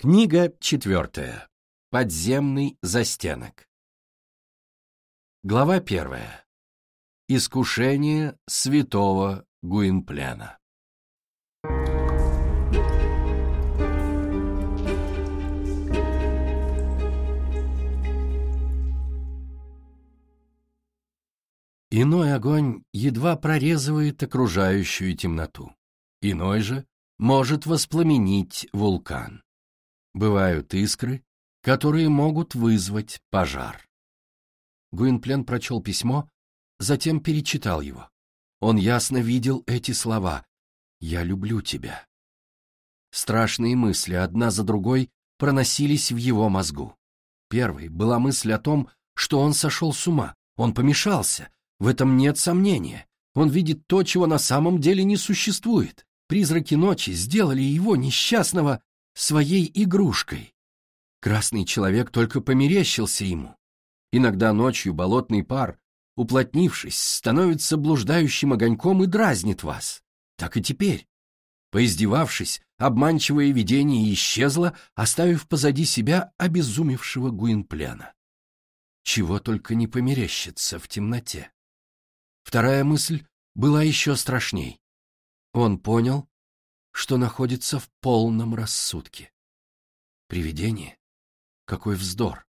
Книга четвертая. Подземный застенок. Глава первая. Искушение святого Гуинплена. Иной огонь едва прорезывает окружающую темноту. Иной же может воспламенить вулкан. Бывают искры, которые могут вызвать пожар. Гуинплен прочел письмо, затем перечитал его. Он ясно видел эти слова «Я люблю тебя». Страшные мысли, одна за другой, проносились в его мозгу. Первой была мысль о том, что он сошел с ума, он помешался, в этом нет сомнения. Он видит то, чего на самом деле не существует. Призраки ночи сделали его несчастного своей игрушкой. Красный человек только померещился ему. Иногда ночью болотный пар, уплотнившись, становится блуждающим огоньком и дразнит вас. Так и теперь. Поиздевавшись, обманчивое видение исчезло, оставив позади себя обезумевшего Гуинплена. Чего только не померещится в темноте. Вторая мысль была еще страшней. Он понял, что находится в полном рассудке. Привидение? Какой вздор!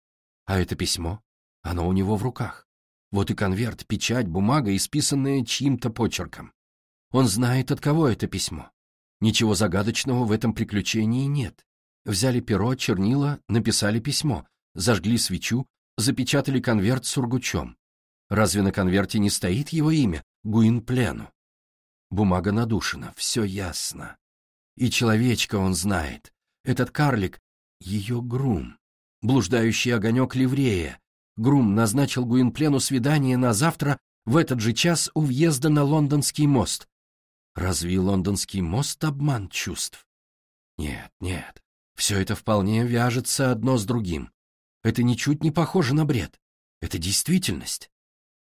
А это письмо? Оно у него в руках. Вот и конверт, печать, бумага, исписанная чьим-то почерком. Он знает, от кого это письмо. Ничего загадочного в этом приключении нет. Взяли перо, чернила, написали письмо, зажгли свечу, запечатали конверт сургучом. Разве на конверте не стоит его имя, Гуинплену? Бумага надушена, все ясно. И человечка он знает. Этот карлик — ее грум. Блуждающий огонек ливрея. Грум назначил Гуинплену свидание на завтра в этот же час у въезда на лондонский мост. Разве лондонский мост обман чувств? Нет, нет, все это вполне вяжется одно с другим. Это ничуть не похоже на бред. Это действительность.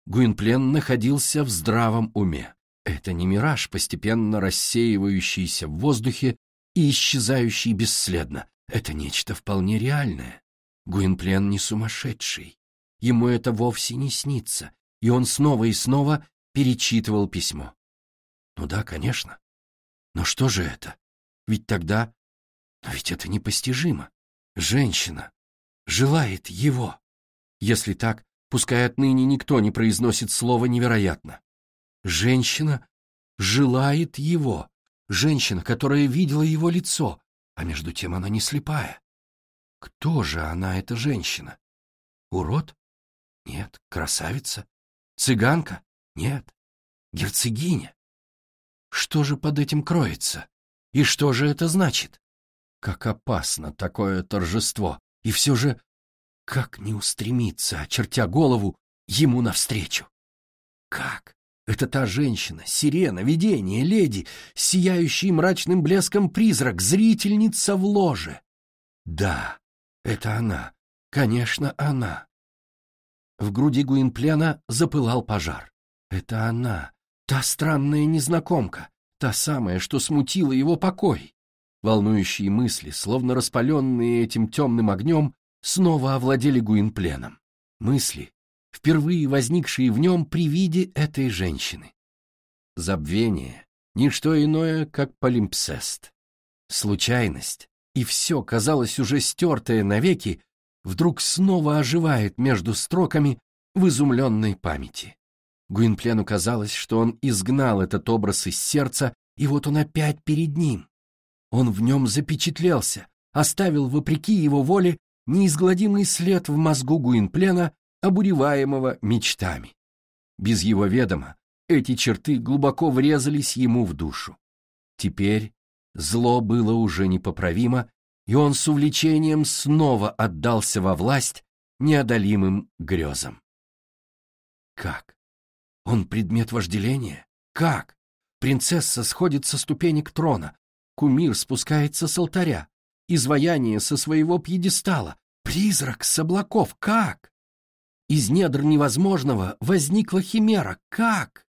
Гуинплен находился в здравом уме. Это не мираж, постепенно рассеивающийся в воздухе и исчезающий бесследно. Это нечто вполне реальное. Гуинплен не сумасшедший. Ему это вовсе не снится, и он снова и снова перечитывал письмо. Ну да, конечно. Но что же это? Ведь тогда... Но ведь это непостижимо. Женщина желает его. Если так, пускай отныне никто не произносит слово «невероятно». Женщина желает его. Женщина, которая видела его лицо, а между тем она не слепая. Кто же она, эта женщина? Урод? Нет. Красавица? Цыганка? Нет. Герцогиня? Что же под этим кроется? И что же это значит? Как опасно такое торжество! И все же, как не устремиться, очертя голову, ему навстречу? Как? Это та женщина, сирена, видение, леди, сияющий мрачным блеском призрак, зрительница в ложе. Да, это она, конечно, она. В груди Гуинплена запылал пожар. Это она, та странная незнакомка, та самая, что смутила его покой. Волнующие мысли, словно распаленные этим темным огнем, снова овладели Гуинпленом. Мысли, впервые возникшие в нем при виде этой женщины. Забвение — ничто иное, как полимпсест. Случайность, и все, казалось, уже стертое навеки, вдруг снова оживает между строками в изумленной памяти. Гуинплену казалось, что он изгнал этот образ из сердца, и вот он опять перед ним. Он в нем запечатлелся, оставил, вопреки его воле, неизгладимый след в мозгу Гуинплена обуреваемого мечтами. Без его ведома эти черты глубоко врезались ему в душу. Теперь зло было уже непоправимо, и он с увлечением снова отдался во власть неодолимым грезам. Как? Он предмет вожделения? Как? Принцесса сходит со ступенек трона, кумир спускается с алтаря, изваяние со своего пьедестала, призрак с облаков. Как? Из недр невозможного возникла химера. Как?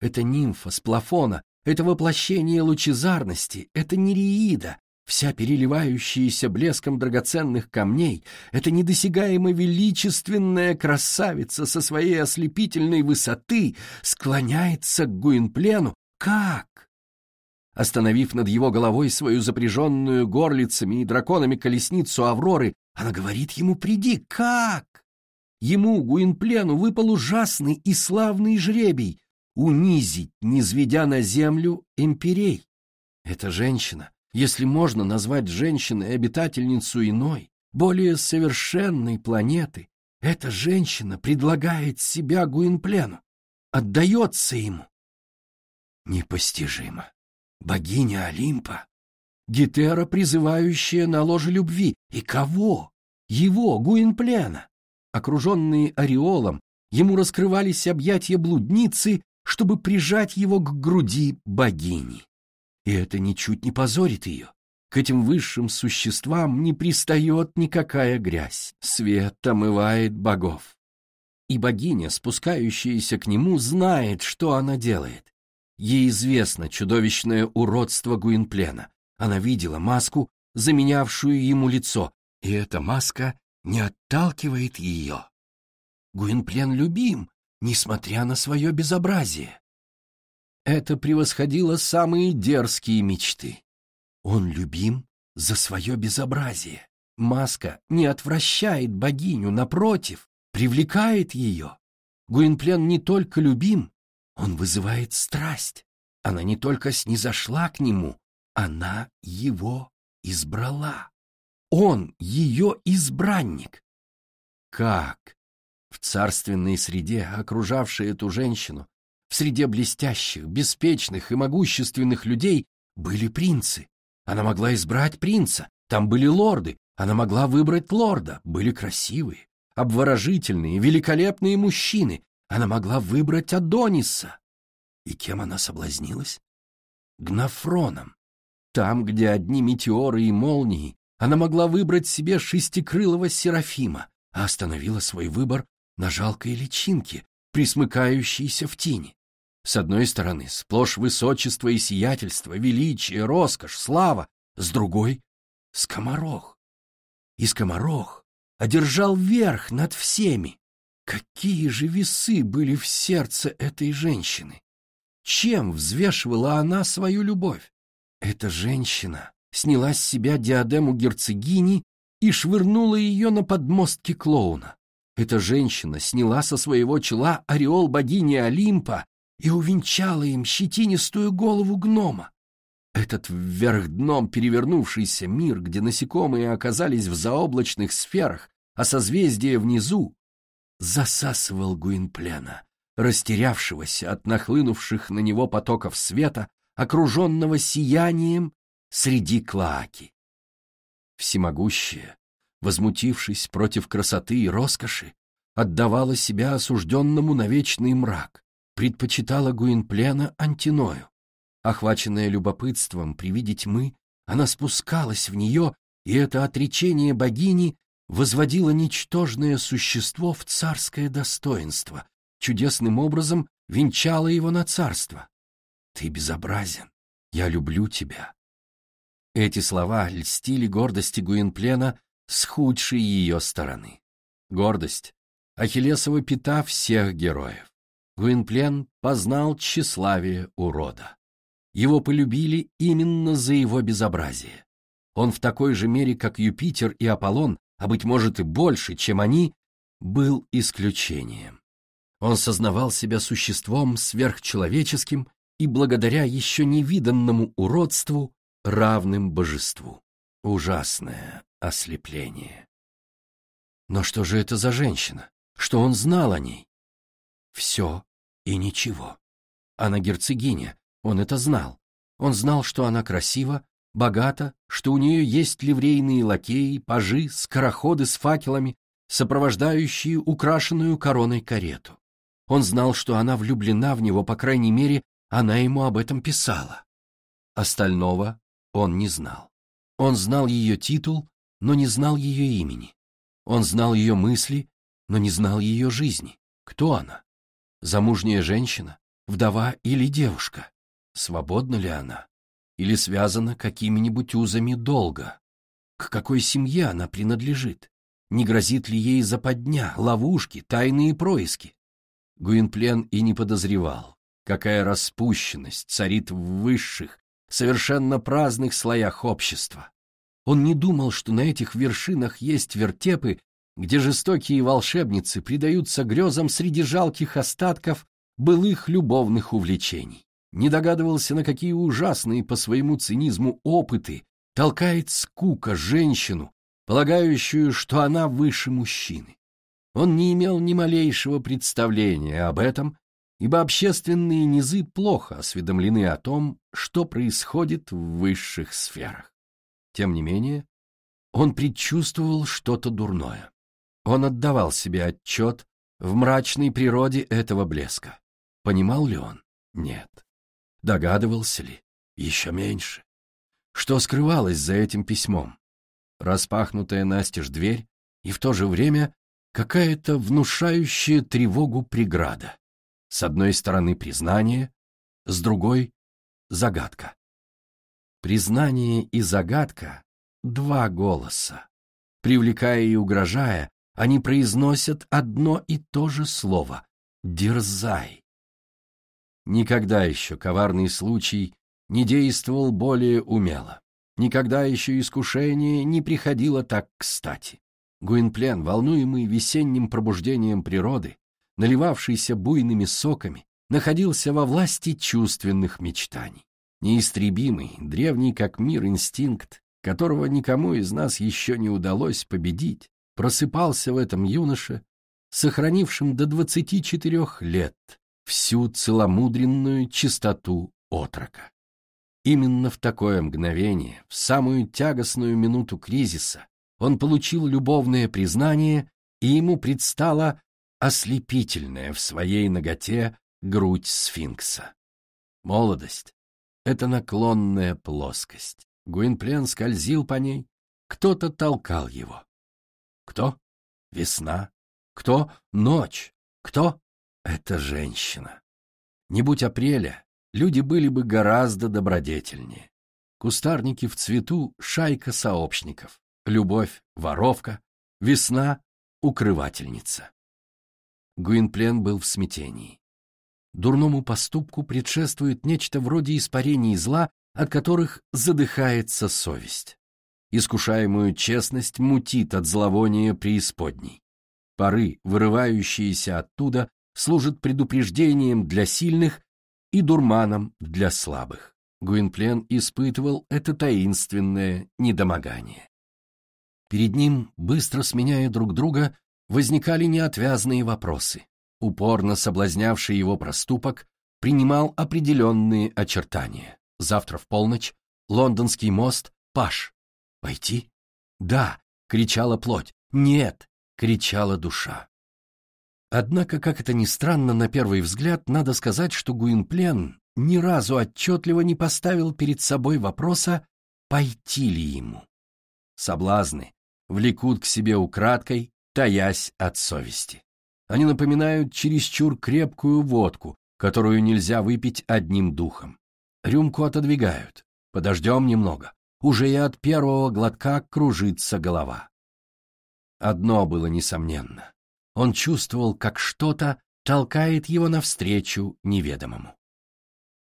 Это нимфа с плафона, это воплощение лучезарности, это нереида, вся переливающаяся блеском драгоценных камней, эта недосягаемо величественная красавица со своей ослепительной высоты склоняется к Гуинплену. Как? Остановив над его головой свою запряженную горлицами и драконами колесницу Авроры, она говорит ему «Приди!» Как? Ему, Гуинплену, выпал ужасный и славный жребий — унизить, низведя на землю имперей. Эта женщина, если можно назвать женщиной обитательницу иной, более совершенной планеты, эта женщина предлагает себя Гуинплену, отдается ему. Непостижимо. Богиня Олимпа, Гетера, призывающая на ложе любви. И кого? Его, Гуинплена. Окруженные ореолом, ему раскрывались объятия блудницы, чтобы прижать его к груди богини. И это ничуть не позорит ее. К этим высшим существам не пристает никакая грязь. Свет омывает богов. И богиня, спускающаяся к нему, знает, что она делает. Ей известно чудовищное уродство Гуинплена. Она видела маску, заменявшую ему лицо, и эта маска не отталкивает ее. Гуинплен любим, несмотря на свое безобразие. Это превосходило самые дерзкие мечты. Он любим за свое безобразие. Маска не отвращает богиню, напротив, привлекает ее. Гуинплен не только любим, он вызывает страсть. Она не только снизошла к нему, она его избрала. Он ее избранник. Как? В царственной среде, окружавшей эту женщину, в среде блестящих, беспечных и могущественных людей были принцы. Она могла избрать принца, там были лорды, она могла выбрать лорда, были красивые, обворожительные, великолепные мужчины, она могла выбрать Адониса. И кем она соблазнилась? Гнафроном. Там, где одни метеоры и молнии, она могла выбрать себе шестикрылого Серафима, а остановила свой выбор на жалкой личинке, присмыкающейся в тени. С одной стороны, сплошь высочество и сиятельство, величие, роскошь, слава, с другой — скоморох. И скоморох одержал верх над всеми. Какие же весы были в сердце этой женщины? Чем взвешивала она свою любовь? Эта женщина сняла с себя диадему герцогини и швырнула ее на подмостки клоуна. Эта женщина сняла со своего чела ореол богини Олимпа и увенчала им щетинистую голову гнома. Этот вверх дном перевернувшийся мир, где насекомые оказались в заоблачных сферах, а созвездия внизу, засасывал Гуинплена, растерявшегося от нахлынувших на него потоков света, окруженного сиянием среди клоаки. Всемогущее, возмутившись против красоты и роскоши, отдавала себя осужденному на вечный мрак, предпочитала Гуинплена Антиною. Охваченная любопытством при виде тьмы, она спускалась в нее, и это отречение богини возводила ничтожное существо в царское достоинство, чудесным образом венчала его на царство. «Ты безобразен, я люблю тебя». Эти слова льстили гордости Гуинплена с худшей ее стороны. Гордость — Ахиллесова пята всех героев. Гуинплен познал тщеславие урода. Его полюбили именно за его безобразие. Он в такой же мере, как Юпитер и Аполлон, а быть может и больше, чем они, был исключением. Он сознавал себя существом сверхчеловеческим и благодаря еще невиданному уродству равным божеству. Ужасное ослепление. Но что же это за женщина? Что он знал о ней? Все и ничего. Она герцогиня, он это знал. Он знал, что она красива, богата, что у нее есть ливрейные лакеи, пажи, скороходы с факелами, сопровождающие украшенную короной карету. Он знал, что она влюблена в него, по крайней мере, она ему об этом писала. Остального он не знал. Он знал ее титул, но не знал ее имени. Он знал ее мысли, но не знал ее жизни. Кто она? Замужняя женщина? Вдова или девушка? Свободна ли она? или связана какими-нибудь узами долга? К какой семье она принадлежит? Не грозит ли ей западня, ловушки, тайные происки? Гуинплен и не подозревал, какая распущенность царит в высших, совершенно праздных слоях общества. Он не думал, что на этих вершинах есть вертепы, где жестокие волшебницы предаются грезам среди жалких остатков былых любовных увлечений. Не догадывался, на какие ужасные по своему цинизму опыты толкает скука женщину, полагающую, что она выше мужчины. Он не имел ни малейшего представления об этом, ибо общественные низы плохо осведомлены о том, что происходит в высших сферах. Тем не менее, он предчувствовал что-то дурное. Он отдавал себе отчет в мрачной природе этого блеска. Понимал ли он? Нет. Догадывался ли? Еще меньше. Что скрывалось за этим письмом? Распахнутая настежь дверь и в то же время какая-то внушающая тревогу преграда. С одной стороны признание, с другой — загадка. Признание и загадка — два голоса. Привлекая и угрожая, они произносят одно и то же слово — «дерзай». Никогда еще коварный случай не действовал более умело. Никогда еще искушение не приходило так кстати. Гуинплен, волнуемый весенним пробуждением природы, наливавшийся буйными соками, находился во власти чувственных мечтаний. Неистребимый, древний как мир инстинкт, которого никому из нас еще не удалось победить, просыпался в этом юноше, сохранившем до двадцати четырех лет всю целомудренную чистоту отрока. Именно в такое мгновение, в самую тягостную минуту кризиса, он получил любовное признание, и ему предстала ослепительная в своей ноготе грудь сфинкса. Молодость — это наклонная плоскость. Гуинплен скользил по ней, кто-то толкал его. Кто? Весна. Кто? Ночь. Кто? Это женщина. Не будь апреля, люди были бы гораздо добродетельнее. Кустарники в цвету — шайка сообщников. Любовь — воровка. Весна — укрывательница. Гуинплен был в смятении. Дурному поступку предшествует нечто вроде испарений зла, от которых задыхается совесть. Искушаемую честность мутит от зловония преисподней. Пары, вырывающиеся оттуда, служат предупреждением для сильных и дурманом для слабых. Гуинплен испытывал это таинственное недомогание. Перед ним, быстро сменяя друг друга, возникали неотвязные вопросы. Упорно соблазнявший его проступок принимал определенные очертания. Завтра в полночь лондонский мост Паш. Войти? Да, кричала плоть. Нет, кричала душа. Однако, как это ни странно, на первый взгляд, надо сказать, что Гуинплен ни разу отчетливо не поставил перед собой вопроса, пойти ли ему. Соблазны влекут к себе украдкой, таясь от совести. Они напоминают чересчур крепкую водку, которую нельзя выпить одним духом. Рюмку отодвигают. Подождем немного. Уже и от первого глотка кружится голова. Одно было несомненно. Он чувствовал, как что-то толкает его навстречу неведомому.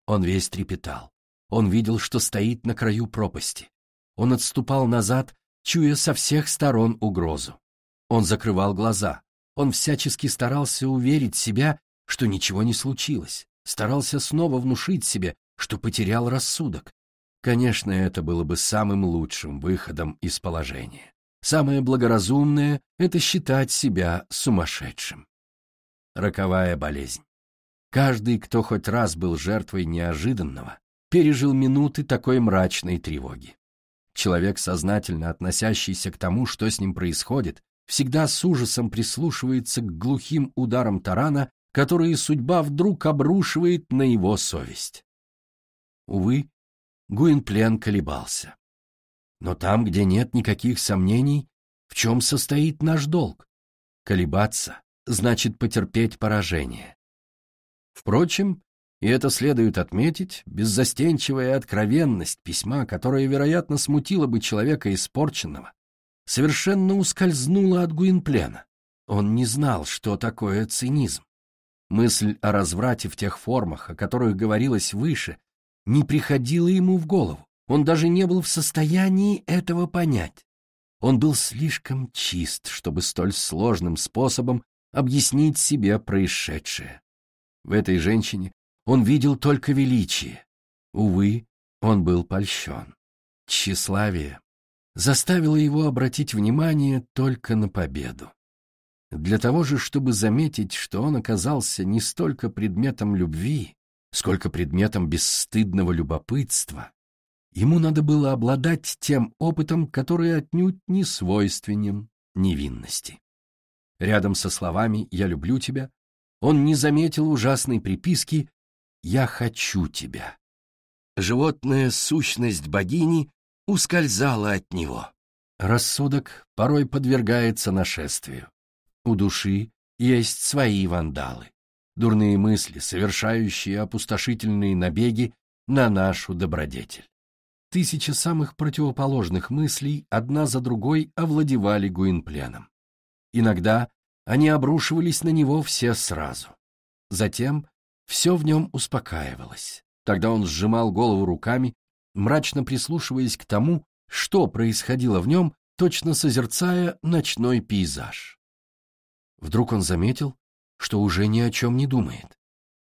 Он весь трепетал. Он видел, что стоит на краю пропасти. Он отступал назад, чуя со всех сторон угрозу. Он закрывал глаза. Он всячески старался уверить себя, что ничего не случилось. Старался снова внушить себе, что потерял рассудок. Конечно, это было бы самым лучшим выходом из положения. Самое благоразумное — это считать себя сумасшедшим. Роковая болезнь. Каждый, кто хоть раз был жертвой неожиданного, пережил минуты такой мрачной тревоги. Человек, сознательно относящийся к тому, что с ним происходит, всегда с ужасом прислушивается к глухим ударам тарана, которые судьба вдруг обрушивает на его совесть. Увы, Гуинплен колебался. Но там, где нет никаких сомнений, в чем состоит наш долг? Колебаться значит потерпеть поражение. Впрочем, И это следует отметить, беззастенчивая откровенность письма, которая, вероятно, смутила бы человека испорченного, совершенно ускользнула от Гуинплена. Он не знал, что такое цинизм. Мысль о разврате в тех формах, о которых говорилось выше, не приходила ему в голову. Он даже не был в состоянии этого понять. Он был слишком чист, чтобы столь сложным способом объяснить себе происшедшее. В этой женщине он видел только величие. Увы, он был польщен. Тщеславие заставило его обратить внимание только на победу. Для того же, чтобы заметить, что он оказался не столько предметом любви, сколько предметом бесстыдного любопытства, ему надо было обладать тем опытом, который отнюдь не свойственен невинности. Рядом со словами «я люблю тебя» он не заметил ужасной приписки «Я хочу тебя». Животная сущность богини ускользала от него. Рассудок порой подвергается нашествию. У души есть свои вандалы, дурные мысли, совершающие опустошительные набеги на нашу добродетель. Тысячи самых противоположных мыслей одна за другой овладевали Гуинпленом. Иногда они обрушивались на него все сразу. Затем все в нем успокаивалось. Тогда он сжимал голову руками, мрачно прислушиваясь к тому, что происходило в нем, точно созерцая ночной пейзаж. Вдруг он заметил, что уже ни о чем не думает.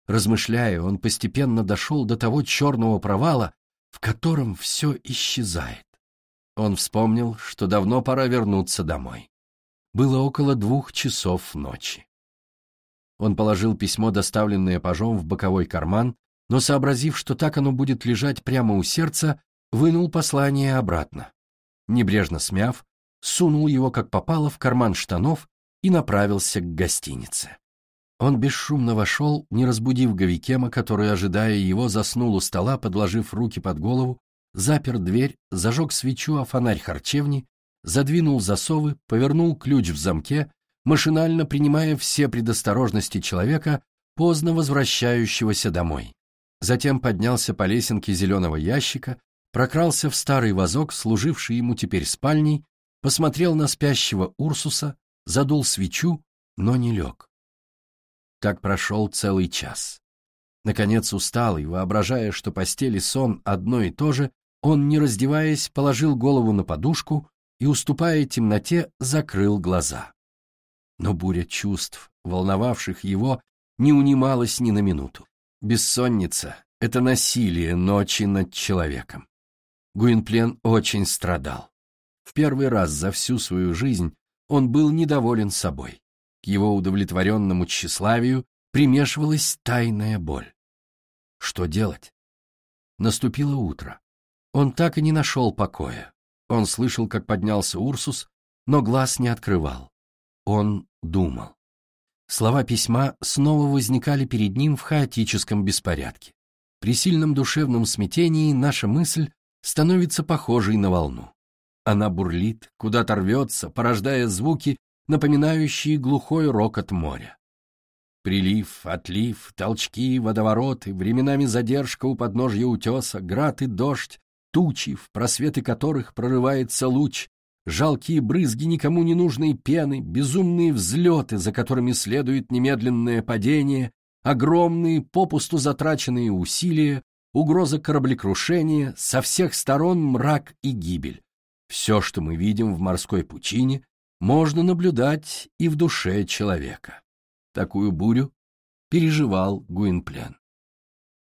Размышляя, он постепенно дошел до того черного провала, в котором все исчезает. Он вспомнил, что давно пора вернуться домой. Было около двух часов ночи. Он положил письмо, доставленное пажом, в боковой карман, но, сообразив, что так оно будет лежать прямо у сердца, вынул послание обратно. Небрежно смяв, сунул его, как попало, в карман штанов и направился к гостинице. Он бесшумно вошел, не разбудив Говикема, который, ожидая его, заснул у стола, подложив руки под голову, запер дверь, зажег свечу о фонарь харчевни, задвинул засовы, повернул ключ в замке машинально принимая все предосторожности человека, поздно возвращающегося домой. Затем поднялся по лесенке зеленого ящика, прокрался в старый вазок, служивший ему теперь спальней, посмотрел на спящего Урсуса, задул свечу, но не лег. Так прошел целый час. Наконец, усталый, воображая, что постели сон одно и то же, он, не раздеваясь, положил голову на подушку и, уступая темноте, закрыл глаза. Но буря чувств, волновавших его, не унималась ни на минуту. Бессонница — это насилие ночи над человеком. Гуинплен очень страдал. В первый раз за всю свою жизнь он был недоволен собой. К его удовлетворенному тщеславию примешивалась тайная боль. Что делать? Наступило утро. Он так и не нашел покоя. Он слышал, как поднялся Урсус, но глаз не открывал. Он думал. Слова письма снова возникали перед ним в хаотическом беспорядке. При сильном душевном смятении наша мысль становится похожей на волну. Она бурлит, куда-то рвется, порождая звуки, напоминающие глухой рокот моря. Прилив, отлив, толчки, водовороты, временами задержка у подножья утеса, град и дождь, тучи, в просветы которых прорывается луч, жалкие брызги никому не нужной пены, безумные взлеты, за которыми следует немедленное падение, огромные попусту затраченные усилия, угроза кораблекрушения, со всех сторон мрак и гибель. Все, что мы видим в морской пучине, можно наблюдать и в душе человека. Такую бурю переживал Гуинплен.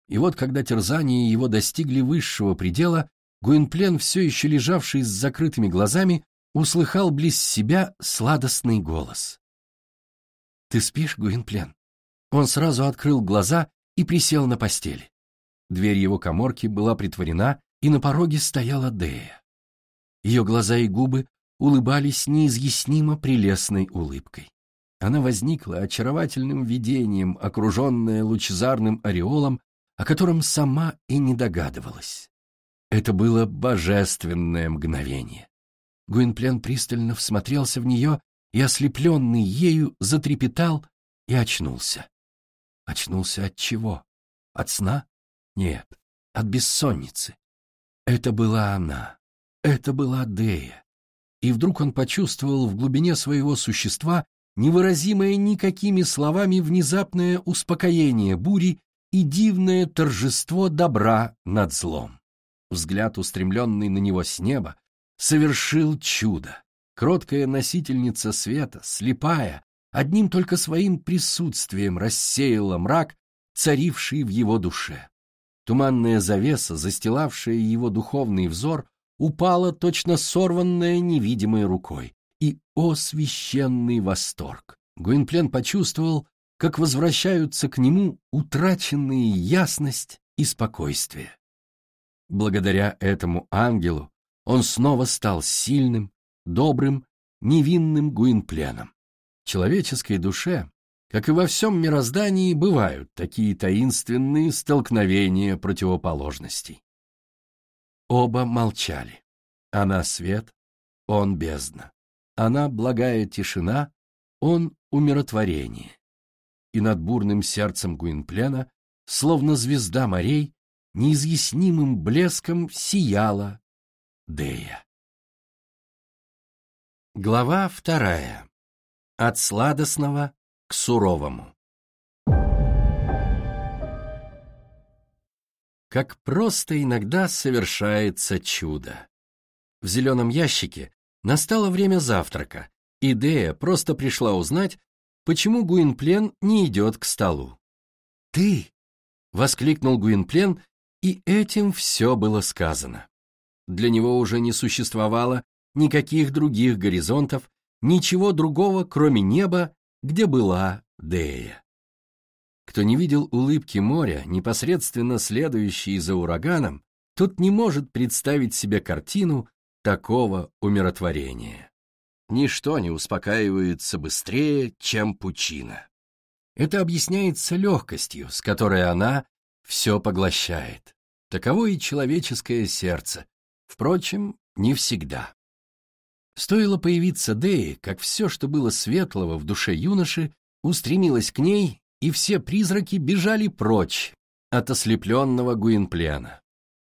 И вот, когда терзания его достигли высшего предела, Гуинплен, все еще лежавший с закрытыми глазами, услыхал близ себя сладостный голос. «Ты спишь, Гуинплен?» Он сразу открыл глаза и присел на постели. Дверь его коморки была притворена, и на пороге стояла Дея. Ее глаза и губы улыбались неизъяснимо прелестной улыбкой. Она возникла очаровательным видением, окруженная лучезарным ореолом, о котором сама и не догадывалась. Это было божественное мгновение. Гуинплен пристально всмотрелся в нее и, ослепленный ею, затрепетал и очнулся. Очнулся от чего? От сна? Нет, от бессонницы. Это была она. Это была Дея. И вдруг он почувствовал в глубине своего существа невыразимое никакими словами внезапное успокоение бури и дивное торжество добра над злом. Взгляд, устремленный на него с неба, совершил чудо. Кроткая носительница света, слепая, одним только своим присутствием рассеяла мрак, царивший в его душе. Туманная завеса, застилавшая его духовный взор, упала точно сорванная невидимой рукой. И, о священный восторг! Гуинплен почувствовал, как возвращаются к нему утраченные ясность и спокойствие. Благодаря этому ангелу он снова стал сильным, добрым, невинным Гуинпленом. Человеческой душе, как и во всем мироздании, бывают такие таинственные столкновения противоположностей. Оба молчали. Она свет, он бездна. Она благая тишина, он умиротворение. И над бурным сердцем Гуинплена, словно звезда морей, неизъяснимым блеском сияла Дея. Глава вторая. От сладостного к суровому. Как просто иногда совершается чудо. В зеленом ящике настало время завтрака, и Дея просто пришла узнать, почему Гуинплен не идет к столу. «Ты!» — воскликнул Гуинплен, и этим все было сказано. Для него уже не существовало никаких других горизонтов, ничего другого, кроме неба, где была Дея. Кто не видел улыбки моря, непосредственно следующей за ураганом, тот не может представить себе картину такого умиротворения. Ничто не успокаивается быстрее, чем пучина. Это объясняется легкостью, с которой она все поглощает. Таково и человеческое сердце. Впрочем, не всегда. Стоило появиться Деи, как все, что было светлого в душе юноши, устремилось к ней, и все призраки бежали прочь от ослепленного Гуинплена.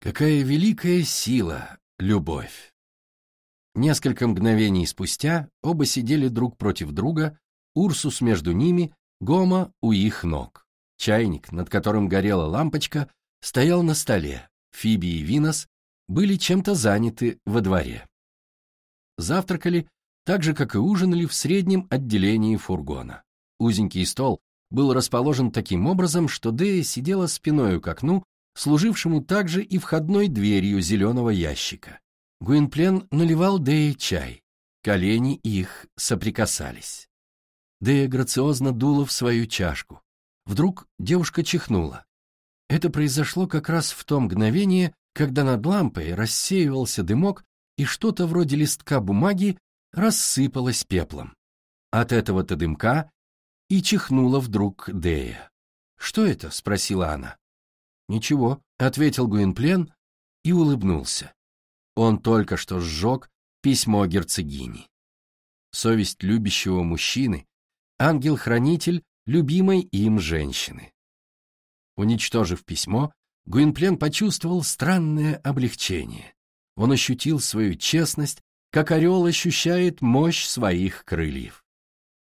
Какая великая сила — любовь! Несколько мгновений спустя оба сидели друг против друга, Урсус между ними, Гома у их ног. Чайник, над которым горела лампочка, стоял на столе, Фиби и Винос были чем-то заняты во дворе завтракали, так же, как и ужинали в среднем отделении фургона. Узенький стол был расположен таким образом, что Дея сидела спиною к окну, служившему также и входной дверью зеленого ящика. Гуинплен наливал Дее чай. Колени их соприкасались. Дея грациозно дула в свою чашку. Вдруг девушка чихнула. Это произошло как раз в то мгновение, когда над лампой рассеивался дымок, и что-то вроде листка бумаги рассыпалось пеплом. От этого-то дымка и чихнула вдруг Дея. «Что это?» — спросила она. «Ничего», — ответил Гуинплен и улыбнулся. Он только что сжег письмо герцогини. Совесть любящего мужчины, ангел-хранитель любимой им женщины. Уничтожив письмо, Гуинплен почувствовал странное облегчение. Он ощутил свою честность, как орел ощущает мощь своих крыльев.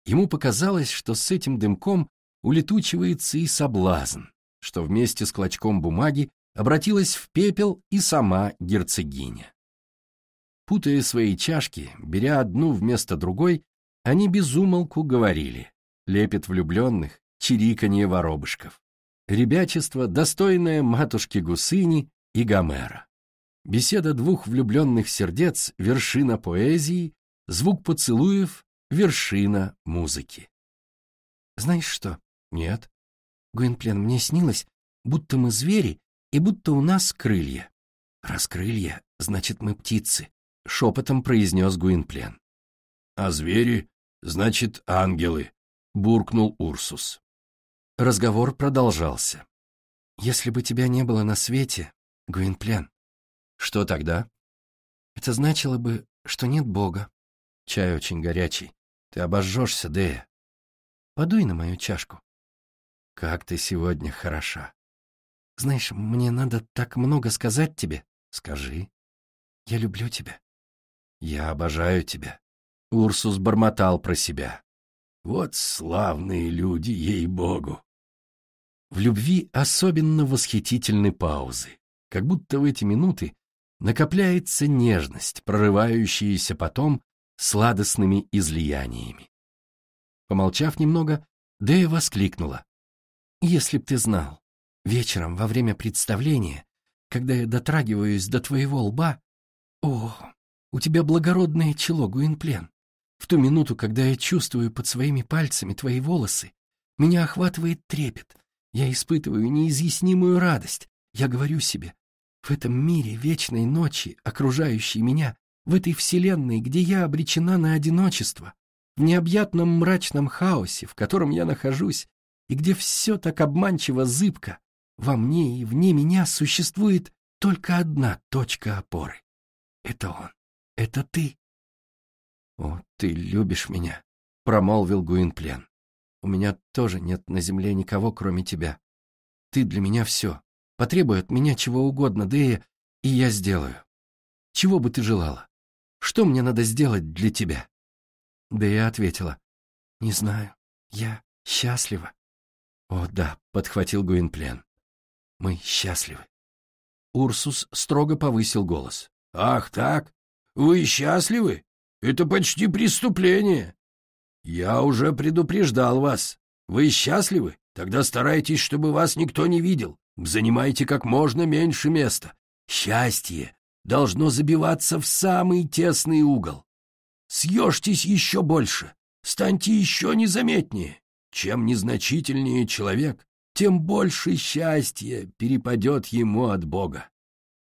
Ему показалось, что с этим дымком улетучивается и соблазн, что вместе с клочком бумаги обратилась в пепел и сама герцогиня. Путая свои чашки, беря одну вместо другой, они безумолку говорили. Лепет влюбленных, чириканье воробышков. Ребячество, достойное матушки Гусыни и Гомера. Беседа двух влюбленных сердец — вершина поэзии, звук поцелуев — вершина музыки. Знаешь что? Нет. Гуинплен, мне снилось, будто мы звери и будто у нас крылья. Раз крылья, значит, мы птицы, — шепотом произнес Гуинплен. А звери, значит, ангелы, — буркнул Урсус. Разговор продолжался. Если бы тебя не было на свете, Гуинплен, что тогда? Это значило бы, что нет Бога. Чай очень горячий. Ты обожжешься, Дея. Подуй на мою чашку. Как ты сегодня хороша. Знаешь, мне надо так много сказать тебе. Скажи. Я люблю тебя. Я обожаю тебя. Урсус бормотал про себя. Вот славные люди, ей-богу. В любви особенно восхитительны паузы, как будто в эти минуты накопляется нежность, прорывающаяся потом сладостными излияниями. Помолчав немного, Дэя воскликнула. «Если б ты знал, вечером во время представления, когда я дотрагиваюсь до твоего лба, о, у тебя благородное чело, Гуинплен. В ту минуту, когда я чувствую под своими пальцами твои волосы, меня охватывает трепет, я испытываю неизъяснимую радость. Я говорю себе, в этом мире вечной ночи, окружающей меня, в этой вселенной, где я обречена на одиночество, в необъятном мрачном хаосе, в котором я нахожусь, и где все так обманчиво зыбко, во мне и вне меня существует только одна точка опоры. Это он, это ты. «О, ты любишь меня», — промолвил Гуинплен. У меня тоже нет на земле никого, кроме тебя. Ты для меня все. Потребуй от меня чего угодно, Дея, и я сделаю. Чего бы ты желала? Что мне надо сделать для тебя?» Дея ответила. «Не знаю. Я счастлива». «О, да», — подхватил Гуинплен. «Мы счастливы». Урсус строго повысил голос. «Ах так? Вы счастливы? Это почти преступление. «Я уже предупреждал вас. Вы счастливы? Тогда старайтесь, чтобы вас никто не видел. Занимайте как можно меньше места. Счастье должно забиваться в самый тесный угол. Съешьтесь еще больше, станьте еще незаметнее. Чем незначительнее человек, тем больше счастья перепадет ему от Бога.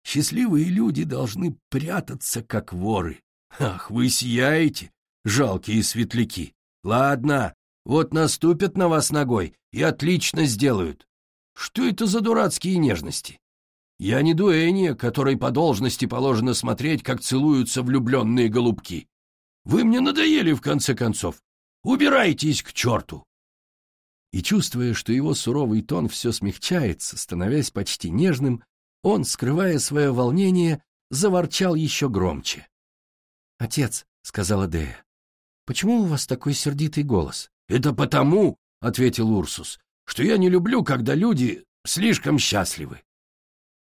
Счастливые люди должны прятаться, как воры. Ах, вы сияете, жалкие светляки! Ладно, вот наступят на вас ногой и отлично сделают. Что это за дурацкие нежности? Я не дуэнья, которой по должности положено смотреть, как целуются влюбленные голубки. Вы мне надоели, в конце концов. Убирайтесь к черту!» И, чувствуя, что его суровый тон все смягчается, становясь почти нежным, он, скрывая свое волнение, заворчал еще громче. «Отец», — сказала Дея, Почему у вас такой сердитый голос? Это потому, ответил Урсус, что я не люблю, когда люди слишком счастливы.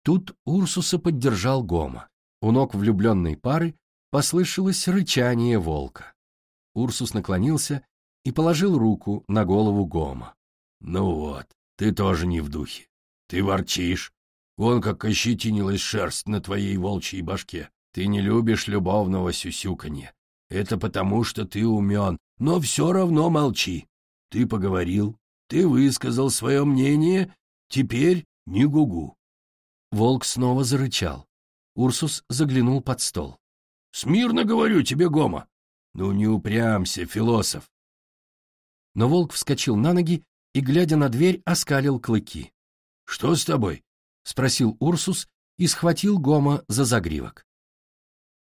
Тут Урсуса поддержал Гома. У ног влюбленной пары послышалось рычание волка. Урсус наклонился и положил руку на голову Гома. «Ну вот, ты тоже не в духе. Ты ворчишь. Вон как ощетинилась шерсть на твоей волчьей башке. Ты не любишь любовного сюсюканья. Это потому, что ты умен, но все равно молчи. Ты поговорил, ты высказал свое мнение, теперь не гугу. Волк снова зарычал. Урсус заглянул под стол. «Смирно говорю тебе, Гома!» «Ну не упрямся, философ!» Но волк вскочил на ноги и, глядя на дверь, оскалил клыки. «Что с тобой?» — спросил Урсус и схватил Гома за загривок.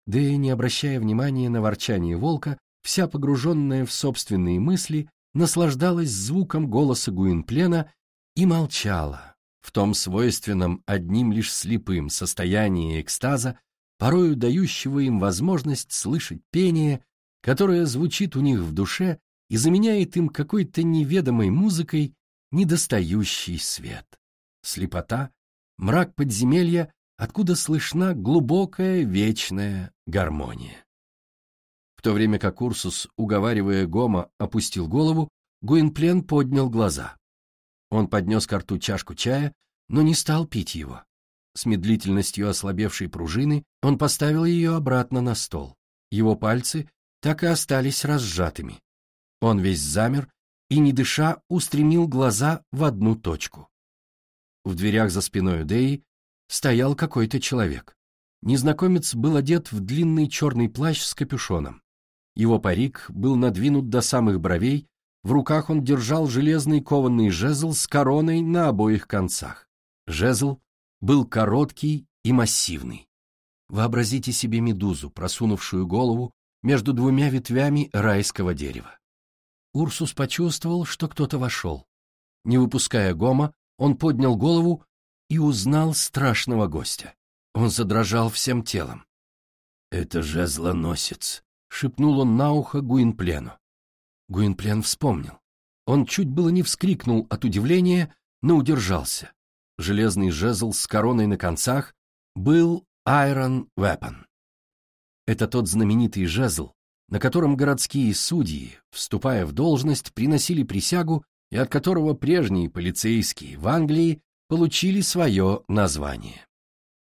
Да и не обращая внимания на ворчание волка, вся погруженная в собственные мысли, наслаждалась звуком голоса Гуинплена и молчала, в том свойственном одним лишь слепым состоянии экстаза, порою дающего им возможность слышать пение, которое звучит у них в душе и заменяет им какой-то неведомой музыкой недостающий свет. Слепота, мрак подземелья откуда слышна глубокая вечная гармония. В то время как Урсус, уговаривая Гома, опустил голову, Гуинплен поднял глаза. Он поднес к рту чашку чая, но не стал пить его. С медлительностью ослабевшей пружины он поставил ее обратно на стол. Его пальцы так и остались разжатыми. Он весь замер и, не дыша, устремил глаза в одну точку. В дверях за спиной Деи стоял какой-то человек. Незнакомец был одет в длинный черный плащ с капюшоном. Его парик был надвинут до самых бровей, в руках он держал железный кованный жезл с короной на обоих концах. Жезл был короткий и массивный. Вообразите себе медузу, просунувшую голову между двумя ветвями райского дерева. Урсус почувствовал, что кто-то вошел. Не выпуская гома, он поднял голову и узнал страшного гостя. Он задрожал всем телом. «Это же злоносец», — шепнул он на ухо Гуинплену. Гуинплен вспомнил. Он чуть было не вскрикнул от удивления, но удержался. Железный жезл с короной на концах был Iron Weapon. Это тот знаменитый жезл, на котором городские судьи, вступая в должность, приносили присягу и от которого прежние полицейские в Англии получили свое название.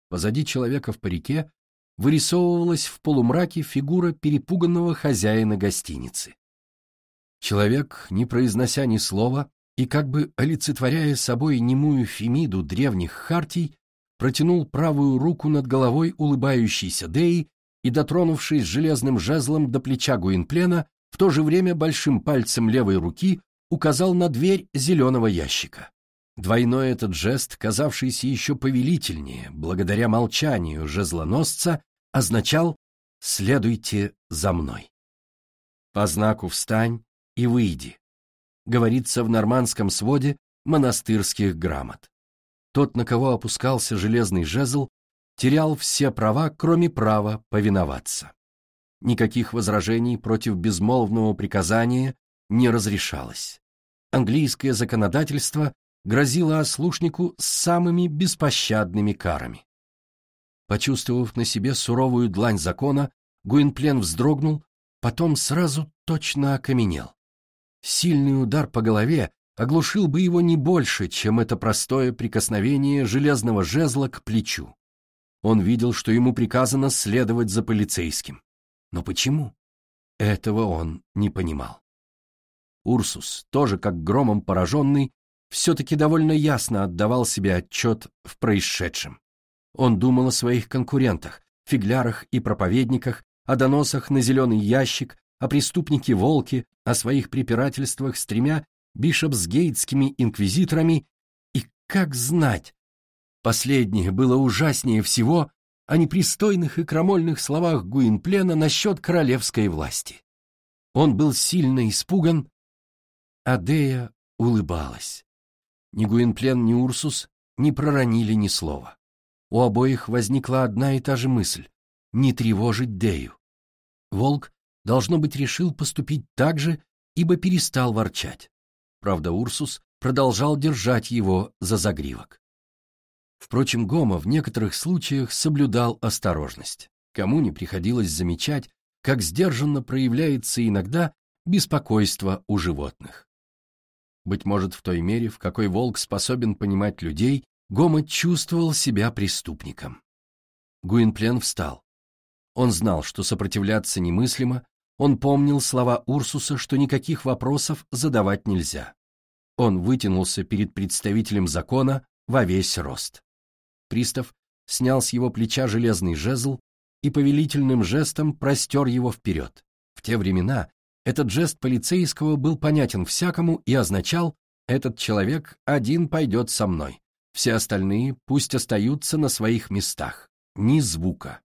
Позади человека в парике вырисовывалась в полумраке фигура перепуганного хозяина гостиницы. Человек, не произнося ни слова и как бы олицетворяя собой немую фемиду древних хартий, протянул правую руку над головой улыбающейся Деи и, дотронувшись железным жезлом до плеча Гуинплена, в то же время большим пальцем левой руки указал на дверь зеленого ящика. Двойной этот жест, казавшийся еще повелительнее, благодаря молчанию жезлоносца, означал «следуйте за мной». По знаку «встань» и «выйди», говорится в нормандском своде монастырских грамот. Тот, на кого опускался железный жезл, терял все права, кроме права повиноваться. Никаких возражений против безмолвного приказания не разрешалось. Английское законодательство грозило ослушнику самыми беспощадными карами. Почувствовав на себе суровую длань закона, Гуинплен вздрогнул, потом сразу точно окаменел. Сильный удар по голове оглушил бы его не больше, чем это простое прикосновение железного жезла к плечу. Он видел, что ему приказано следовать за полицейским. Но почему? Этого он не понимал. Урсус, тоже как громом пораженный, все-таки довольно ясно отдавал себе отчет в происшедшем. Он думал о своих конкурентах, фиглярах и проповедниках, о доносах на зеленый ящик, о преступнике-волке, о своих препирательствах с тремя бишопсгейтскими инквизиторами, и как знать, Последнее было ужаснее всего о непристойных и крамольных словах Гуинплена насчет королевской власти. Он был сильно испуган, а Дея улыбалась. Ни Гуинплен, ни Урсус не проронили ни слова. У обоих возникла одна и та же мысль — не тревожить Дею. Волк, должно быть, решил поступить так же, ибо перестал ворчать. Правда, Урсус продолжал держать его за загривок. Впрочем, Гома в некоторых случаях соблюдал осторожность. Кому не приходилось замечать, как сдержанно проявляется иногда беспокойство у животных. Быть может, в той мере, в какой волк способен понимать людей, Гома чувствовал себя преступником. Гуинплен встал. Он знал, что сопротивляться немыслимо, он помнил слова Урсуса, что никаких вопросов задавать нельзя. Он вытянулся перед представителем закона во весь рост. Пристав снял с его плеча железный жезл и повелительным жестом простер его вперед. В те времена этот жест полицейского был понятен всякому и означал «этот человек один пойдет со мной, все остальные пусть остаются на своих местах, ни звука».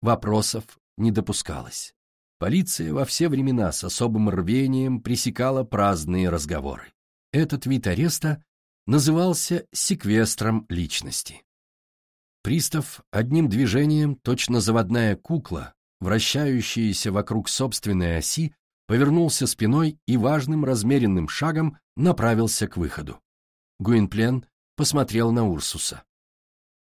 Вопросов не допускалось. Полиция во все времена с особым рвением пресекала праздные разговоры. Этот вид ареста назывался секвестром личности. Пристав одним движением, точно заводная кукла, вращающаяся вокруг собственной оси, повернулся спиной и важным размеренным шагом направился к выходу. Гуинплен посмотрел на Урсуса.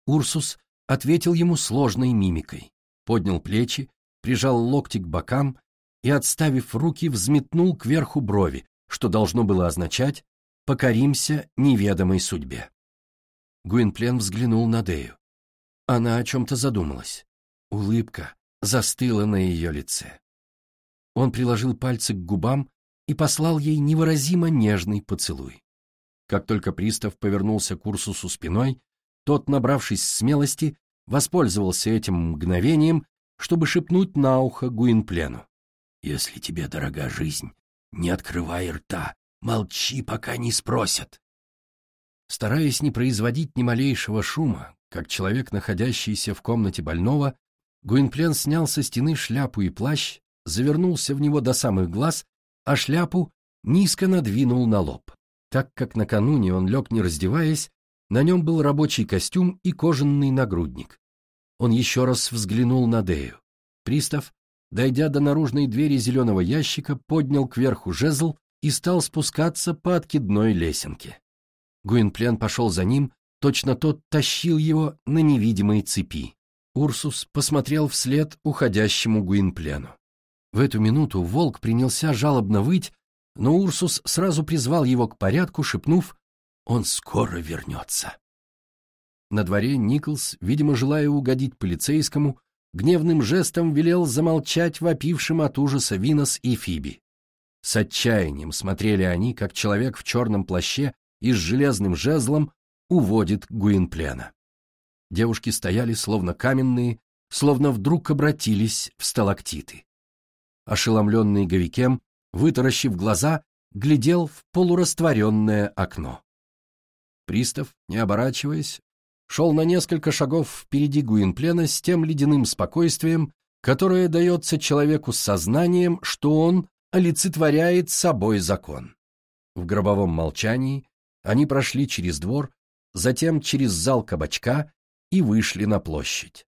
Урсус ответил ему сложной мимикой, поднял плечи, прижал локти к бокам и, отставив руки, взметнул кверху брови, что должно было означать «покоримся неведомой судьбе». Гуинплен взглянул на Дею. Она о чем-то задумалась. Улыбка застыла на ее лице. Он приложил пальцы к губам и послал ей невыразимо нежный поцелуй. Как только пристав повернулся к Урсусу спиной, тот, набравшись смелости, воспользовался этим мгновением, чтобы шепнуть на ухо Гуинплену. «Если тебе дорога жизнь, не открывай рта, молчи, пока не спросят». Стараясь не производить ни малейшего шума, как человек, находящийся в комнате больного, Гуинплен снял со стены шляпу и плащ, завернулся в него до самых глаз, а шляпу низко надвинул на лоб. Так как накануне он лег не раздеваясь, На нем был рабочий костюм и кожаный нагрудник. Он еще раз взглянул на Дею. Пристав, дойдя до наружной двери зеленого ящика, поднял кверху жезл и стал спускаться по откидной лесенке. Гуинплен пошел за ним, точно тот тащил его на невидимой цепи. Урсус посмотрел вслед уходящему Гуинплену. В эту минуту волк принялся жалобно выть, но Урсус сразу призвал его к порядку, шепнув «Он скоро вернется». На дворе Николс, видимо, желая угодить полицейскому, гневным жестом велел замолчать вопившим от ужаса Винос и Фиби. С отчаянием смотрели они, как человек в черном плаще и с железным жезлом уводит Гуинплена. Девушки стояли словно каменные, словно вдруг обратились в сталактиты. Ошеломленный Говикем, вытаращив глаза, глядел в полурастворенное окно. Пристав, не оборачиваясь, шел на несколько шагов впереди Гуинплена с тем ледяным спокойствием, которое дается человеку с сознанием, что он олицетворяет собой закон. В гробовом молчании они прошли через двор, затем через зал кабачка и вышли на площадь.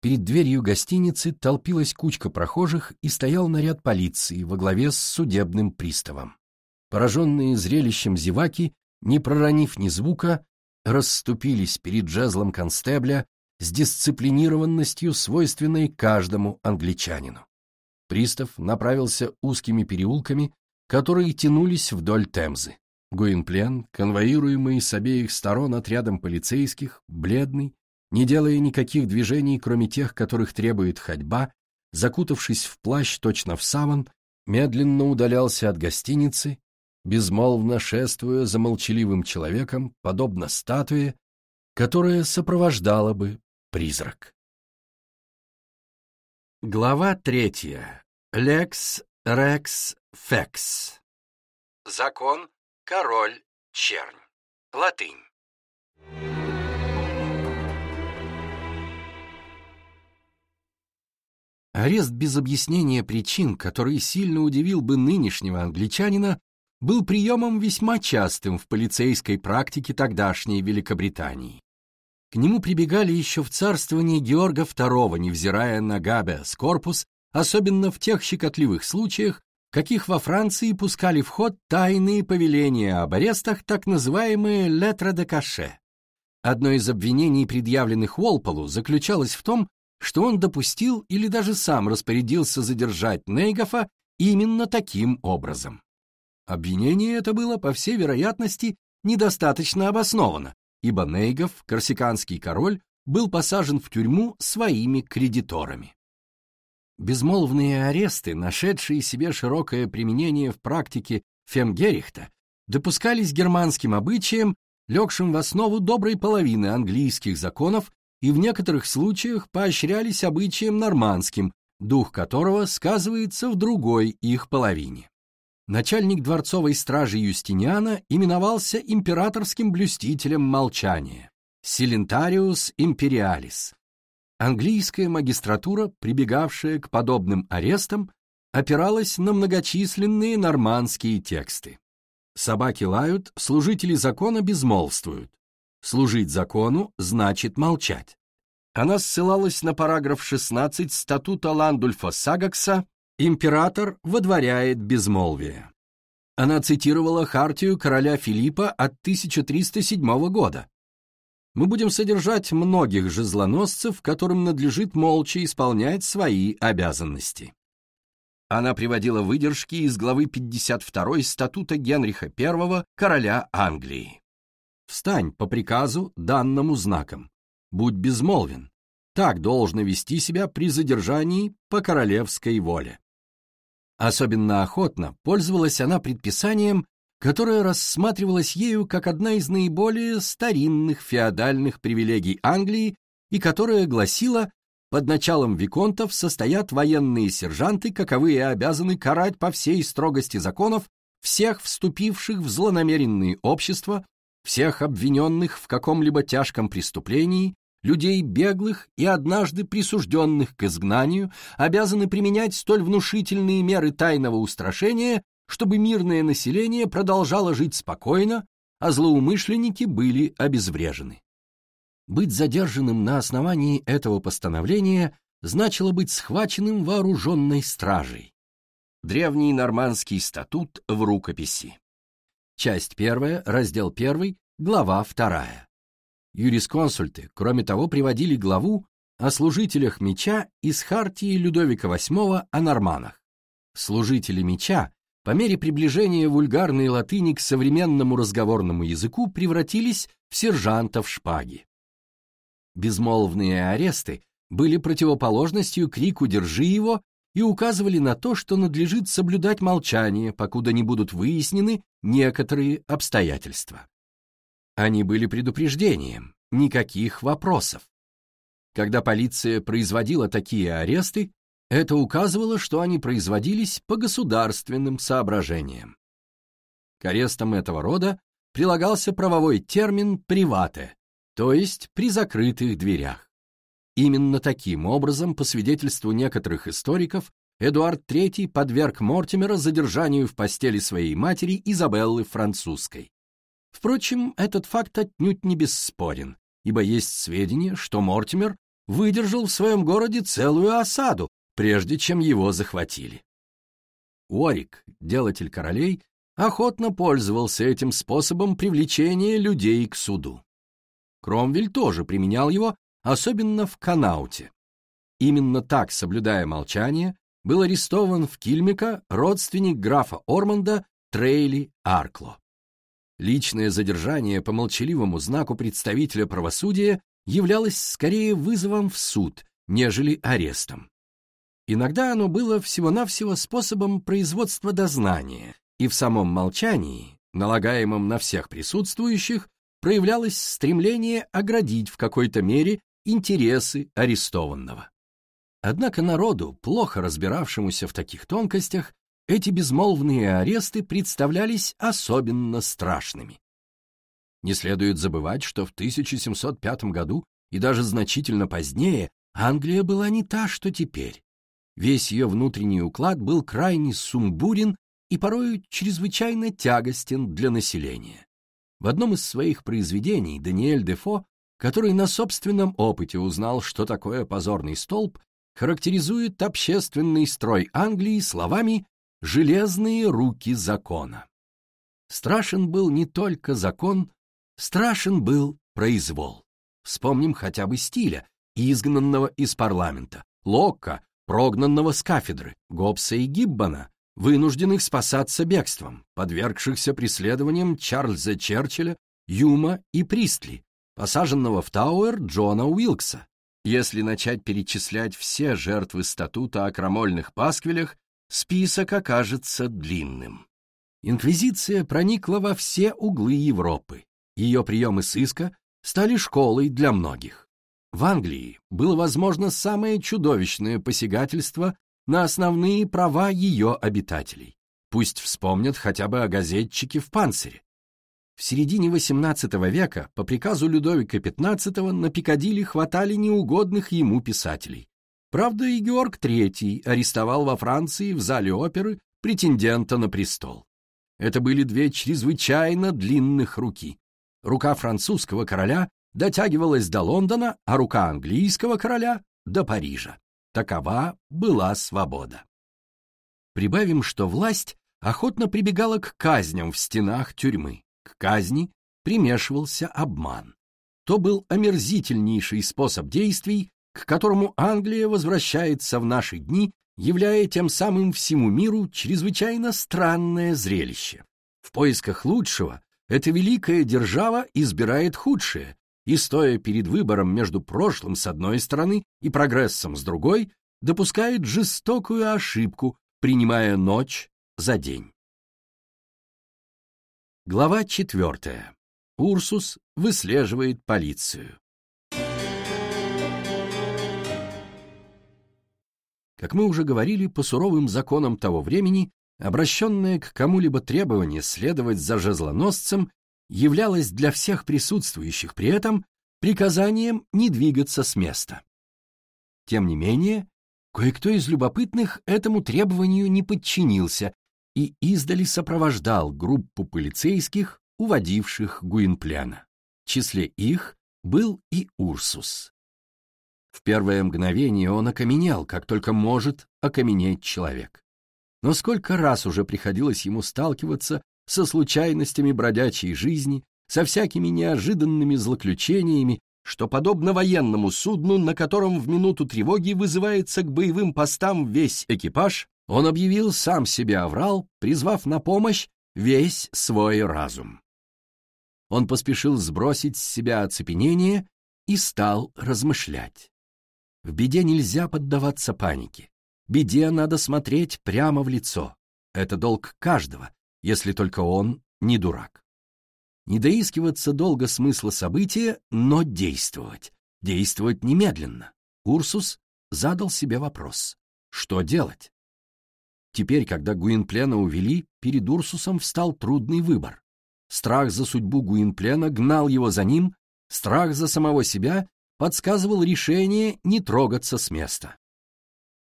Перед дверью гостиницы толпилась кучка прохожих и стоял наряд полиции во главе с судебным приставом. Пораженные зрелищем зеваки, не проронив ни звука, расступились перед жезлом констебля с дисциплинированностью, свойственной каждому англичанину. Пристав направился узкими переулками, которые тянулись вдоль Темзы. Гуинплен, конвоируемый с обеих сторон отрядом полицейских, бледный, не делая никаких движений, кроме тех, которых требует ходьба, закутавшись в плащ точно в саван, медленно удалялся от гостиницы, безмолвно шествуя за молчаливым человеком, подобно статуе, которая сопровождала бы призрак. Глава третья. Лекс Рекс Фекс. Закон Король Чернь. Латынь. Арест без объяснения причин, который сильно удивил бы нынешнего англичанина, был приемом весьма частым в полицейской практике тогдашней Великобритании. К нему прибегали еще в царствовании Георга II, невзирая на габеас корпус, особенно в тех щекотливых случаях, каких во Франции пускали в ход тайные повеления об арестах, так называемые «летра де каше». Одно из обвинений, предъявленных Уолполу, заключалось в том, что он допустил или даже сам распорядился задержать Нейгофа именно таким образом. Обвинение это было, по всей вероятности, недостаточно обосновано, ибо Нейгов, корсиканский король, был посажен в тюрьму своими кредиторами. Безмолвные аресты, нашедшие себе широкое применение в практике Фемгерихта, допускались германским обычаем, легшим в основу доброй половины английских законов и в некоторых случаях поощрялись обычаем нормандским, дух которого сказывается в другой их половине. Начальник дворцовой стражи Юстиниана именовался императорским блюстителем молчания – Силентариус империалис, Английская магистратура, прибегавшая к подобным арестам, опиралась на многочисленные нормандские тексты. Собаки лают, служители закона безмолвствуют. Служить закону значит молчать. Она ссылалась на параграф 16 статута Ландульфа Сагакса «Император водворяет безмолвие». Она цитировала хартию короля Филиппа от 1307 года, мы будем содержать многих жезлоносцев, которым надлежит молча исполнять свои обязанности. Она приводила выдержки из главы 52 статута Генриха I, короля Англии. «Встань по приказу, данному знаком. Будь безмолвен. Так должно вести себя при задержании по королевской воле». Особенно охотно пользовалась она предписанием которая рассматривалась ею как одна из наиболее старинных феодальных привилегий Англии и которая гласила «Под началом виконтов состоят военные сержанты, каковые обязаны карать по всей строгости законов всех вступивших в злонамеренные общества, всех обвиненных в каком-либо тяжком преступлении, людей беглых и однажды присужденных к изгнанию, обязаны применять столь внушительные меры тайного устрашения, чтобы мирное население продолжало жить спокойно, а злоумышленники были обезврежены. Быть задержанным на основании этого постановления значило быть схваченным вооруженной стражей. Древний нормандский статут в рукописи. Часть первая, раздел первый, глава вторая. Юрисконсульты, кроме того, приводили главу о служителях меча из Хартии Людовика VIII о норманах. Служители меча по мере приближения вульгарной латыни к современному разговорному языку превратились в сержантов шпаги. Безмолвные аресты были противоположностью крику «держи его» и указывали на то, что надлежит соблюдать молчание, покуда не будут выяснены некоторые обстоятельства. Они были предупреждением, никаких вопросов. Когда полиция производила такие аресты, это указывало, что они производились по государственным соображениям. К арестам этого рода прилагался правовой термин «привате», то есть при закрытых дверях. Именно таким образом, по свидетельству некоторых историков, Эдуард III подверг Мортимера задержанию в постели своей матери Изабеллы Французской. Впрочем, этот факт отнюдь не бесспорен, ибо есть сведения, что Мортимер выдержал в своем городе целую осаду, прежде чем его захватили. Уорик, делатель королей, охотно пользовался этим способом привлечения людей к суду. Кромвель тоже применял его, особенно в Канауте. Именно так, соблюдая молчание, был арестован в Кильмика родственник графа Орманда Трейли Аркло. Личное задержание по молчаливому знаку представителя правосудия являлось скорее вызовом в суд, нежели арестом. Иногда оно было всего-навсего способом производства дознания, и в самом молчании, налагаемом на всех присутствующих, проявлялось стремление оградить в какой-то мере интересы арестованного. Однако народу, плохо разбиравшемуся в таких тонкостях, эти безмолвные аресты представлялись особенно страшными. Не следует забывать, что в 1705 году и даже значительно позднее Англия была не та, что теперь. Весь ее внутренний уклад был крайне сумбурен и порою чрезвычайно тягостен для населения. В одном из своих произведений Даниэль Дефо, который на собственном опыте узнал, что такое позорный столб, характеризует общественный строй Англии словами железные руки закона. Страшен был не только закон, страшен был произвол. Вспомним хотя бы стиля, изгнанного из парламента, Локка, прогнанного с кафедры, Гоббса и Гиббона, вынужденных спасаться бегством, подвергшихся преследованиям Чарльза Черчилля, Юма и Пристли, посаженного в Тауэр Джона Уилкса. Если начать перечислять все жертвы статута о крамольных пасквилях, список окажется длинным. Инквизиция проникла во все углы Европы. Ее приемы сыска стали школой для многих. В Англии было возможно самое чудовищное посягательство на основные права ее обитателей. Пусть вспомнят хотя бы о газетчике в панцире. В середине XVIII века по приказу Людовика XV на Пикадилли хватали неугодных ему писателей. Правда, и Георг III арестовал во Франции в зале оперы претендента на престол. Это были две чрезвычайно длинных руки. Рука французского короля дотягивалась до Лондона, а рука английского короля — до Парижа. Такова была свобода. Прибавим, что власть охотно прибегала к казням в стенах тюрьмы. К казни примешивался обман. То был омерзительнейший способ действий, к которому Англия возвращается в наши дни, являя тем самым всему миру чрезвычайно странное зрелище. В поисках лучшего эта великая держава избирает худшее, и, стоя перед выбором между прошлым с одной стороны и прогрессом с другой, допускает жестокую ошибку, принимая ночь за день. Глава четвертая. Урсус выслеживает полицию. Как мы уже говорили, по суровым законам того времени, обращенное к кому-либо требование следовать за жезлоносцем являлось для всех присутствующих при этом приказанием не двигаться с места. Тем не менее, кое-кто из любопытных этому требованию не подчинился и издали сопровождал группу полицейских уводивших Гуинплена. В числе их был и Урсус. В первое мгновение он окаменел, как только может окаменеть человек. Но сколько раз уже приходилось ему сталкиваться со случайностями бродячей жизни, со всякими неожиданными злоключениями, что, подобно военному судну, на котором в минуту тревоги вызывается к боевым постам весь экипаж, он объявил сам себе оврал, призвав на помощь весь свой разум. Он поспешил сбросить с себя оцепенение и стал размышлять. В беде нельзя поддаваться панике. Беде надо смотреть прямо в лицо. Это долг каждого, если только он не дурак. Не доискиваться долго смысла события, но действовать. Действовать немедленно. Урсус задал себе вопрос. Что делать? Теперь, когда Гуинплена увели, перед Урсусом встал трудный выбор. Страх за судьбу Гуинплена гнал его за ним, страх за самого себя подсказывал решение не трогаться с места.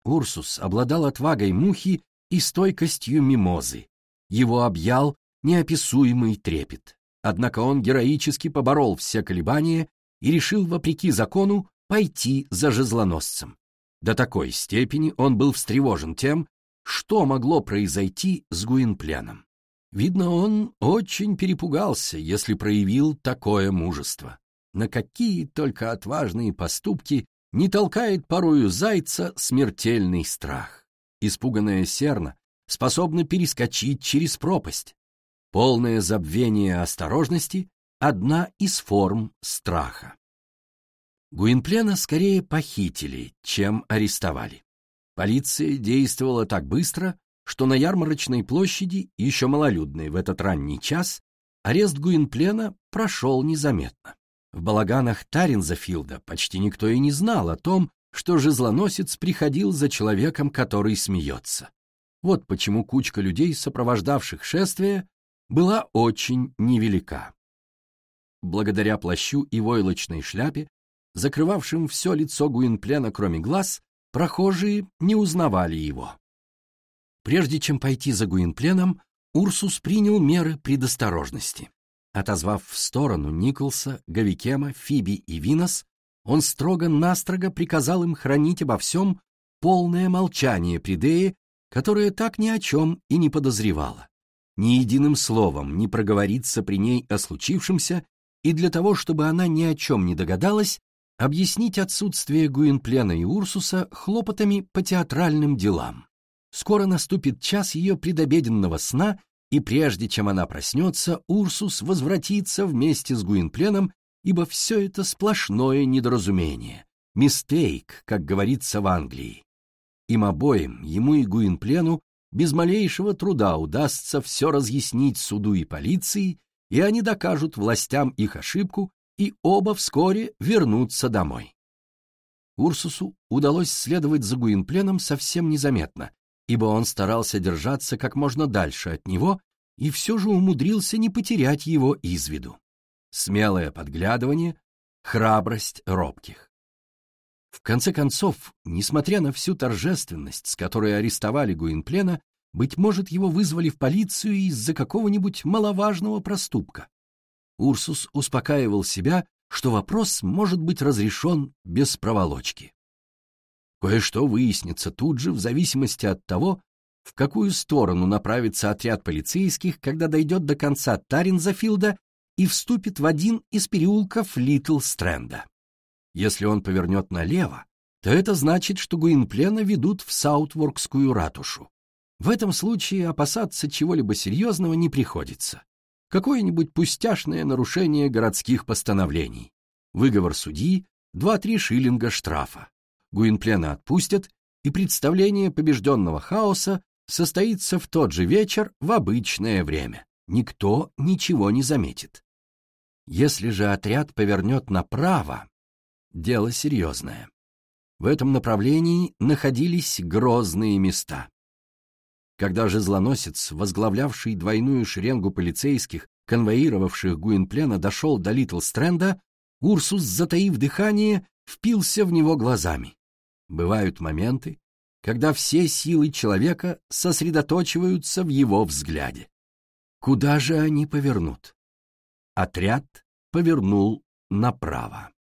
Урсус обладал отвагой мухи и стойкостью мимозы. Его объял неописуемый трепет. Однако он героически поборол все колебания и решил, вопреки закону, пойти за жезлоносцем. До такой степени он был встревожен тем, что могло произойти с Гуинпленом. Видно, он очень перепугался, если проявил такое мужество. На какие только отважные поступки не толкает порою зайца смертельный страх. Испуганная серна способна перескочить через пропасть. Полное забвение осторожности — одна из форм страха. Гуинплена скорее похитили, чем арестовали. Полиция действовала так быстро, что на ярмарочной площади, еще малолюдной в этот ранний час, арест Гуинплена прошел незаметно. В балаганах Таринзафилда почти никто и не знал о том, что жезлоносец приходил за человеком, который смеется. Вот почему кучка людей, сопровождавших шествие, была очень невелика. Благодаря плащу и войлочной шляпе, закрывавшим все лицо Гуинплена, кроме глаз, прохожие не узнавали его. Прежде чем пойти за Гуинпленом, Урсус принял меры предосторожности. Отозвав в сторону Николса, Гавикема, Фиби и Винос, он строго-настрого приказал им хранить обо всем полное молчание при Дее, которая так ни о чем и не подозревала. Ни единым словом не проговориться при ней о случившемся, и для того, чтобы она ни о чем не догадалась, объяснить отсутствие Гуинплена и Урсуса хлопотами по театральным делам. Скоро наступит час ее предобеденного сна, и прежде чем она проснется, Урсус возвратится вместе с Гуинпленом, ибо все это сплошное недоразумение. Мистейк, как говорится в Англии. Им обоим, ему и Гуинплену, без малейшего труда удастся все разъяснить суду и полиции, и они докажут властям их ошибку, и оба вскоре вернутся домой. Урсусу удалось следовать за Гуинпленом совсем незаметно, ибо он старался держаться как можно дальше от него и все же умудрился не потерять его из виду. Смелое подглядывание, храбрость робких. В конце концов, несмотря на всю торжественность, с которой арестовали Гуинплена, быть может, его вызвали в полицию из-за какого-нибудь маловажного проступка. Урсус успокаивал себя, что вопрос может быть разрешен без проволочки. Кое-что выяснится тут же в зависимости от того, в какую сторону направится отряд полицейских, когда дойдет до конца Таринзафилда и вступит в один из переулков Литл Стрэнда. Если он повернет налево, то это значит, что Гуинплена ведут в Саутворкскую ратушу. В этом случае опасаться чего-либо серьезного не приходится. Какое-нибудь пустяшное нарушение городских постановлений. Выговор судьи, два-три шиллинга штрафа. Гуинплена отпустят, и представление побежденного хаоса состоится в тот же вечер в обычное время. Никто ничего не заметит. Если же отряд повернет направо, дело серьезное. В этом направлении находились грозные места. Когда же злоносец, возглавлявший двойную шеренгу полицейских, конвоировавших Гуинплена, дошел до Литл-Стрэнда, Урсус, затаив дыхание, впился в него глазами. Бывают моменты, когда все силы человека сосредоточиваются в его взгляде. Куда же они повернут? отряд повернул направо.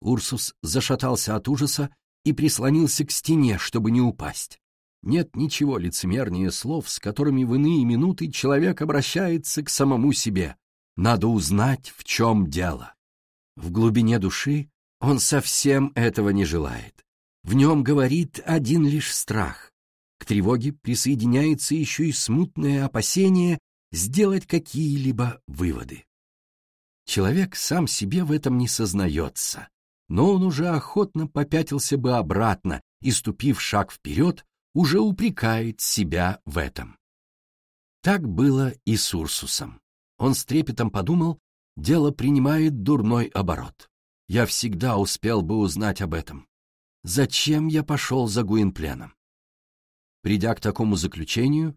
Урсус зашатался от ужаса и прислонился к стене, чтобы не упасть. Нет ничего лицемернее слов, с которыми в иные минуты человек обращается к самому себе. Надо узнать, в чем дело. В глубине души он совсем этого не желает. В нем говорит один лишь страх. К тревоге присоединяется еще и смутное опасение сделать какие-либо выводы. Человек сам себе в этом не сознается, но он уже охотно попятился бы обратно и, ступив шаг вперед, уже упрекает себя в этом. Так было и с Урсусом. Он с трепетом подумал, дело принимает дурной оборот. Я всегда успел бы узнать об этом. Зачем я пошел за Гуинпленом? Придя к такому заключению,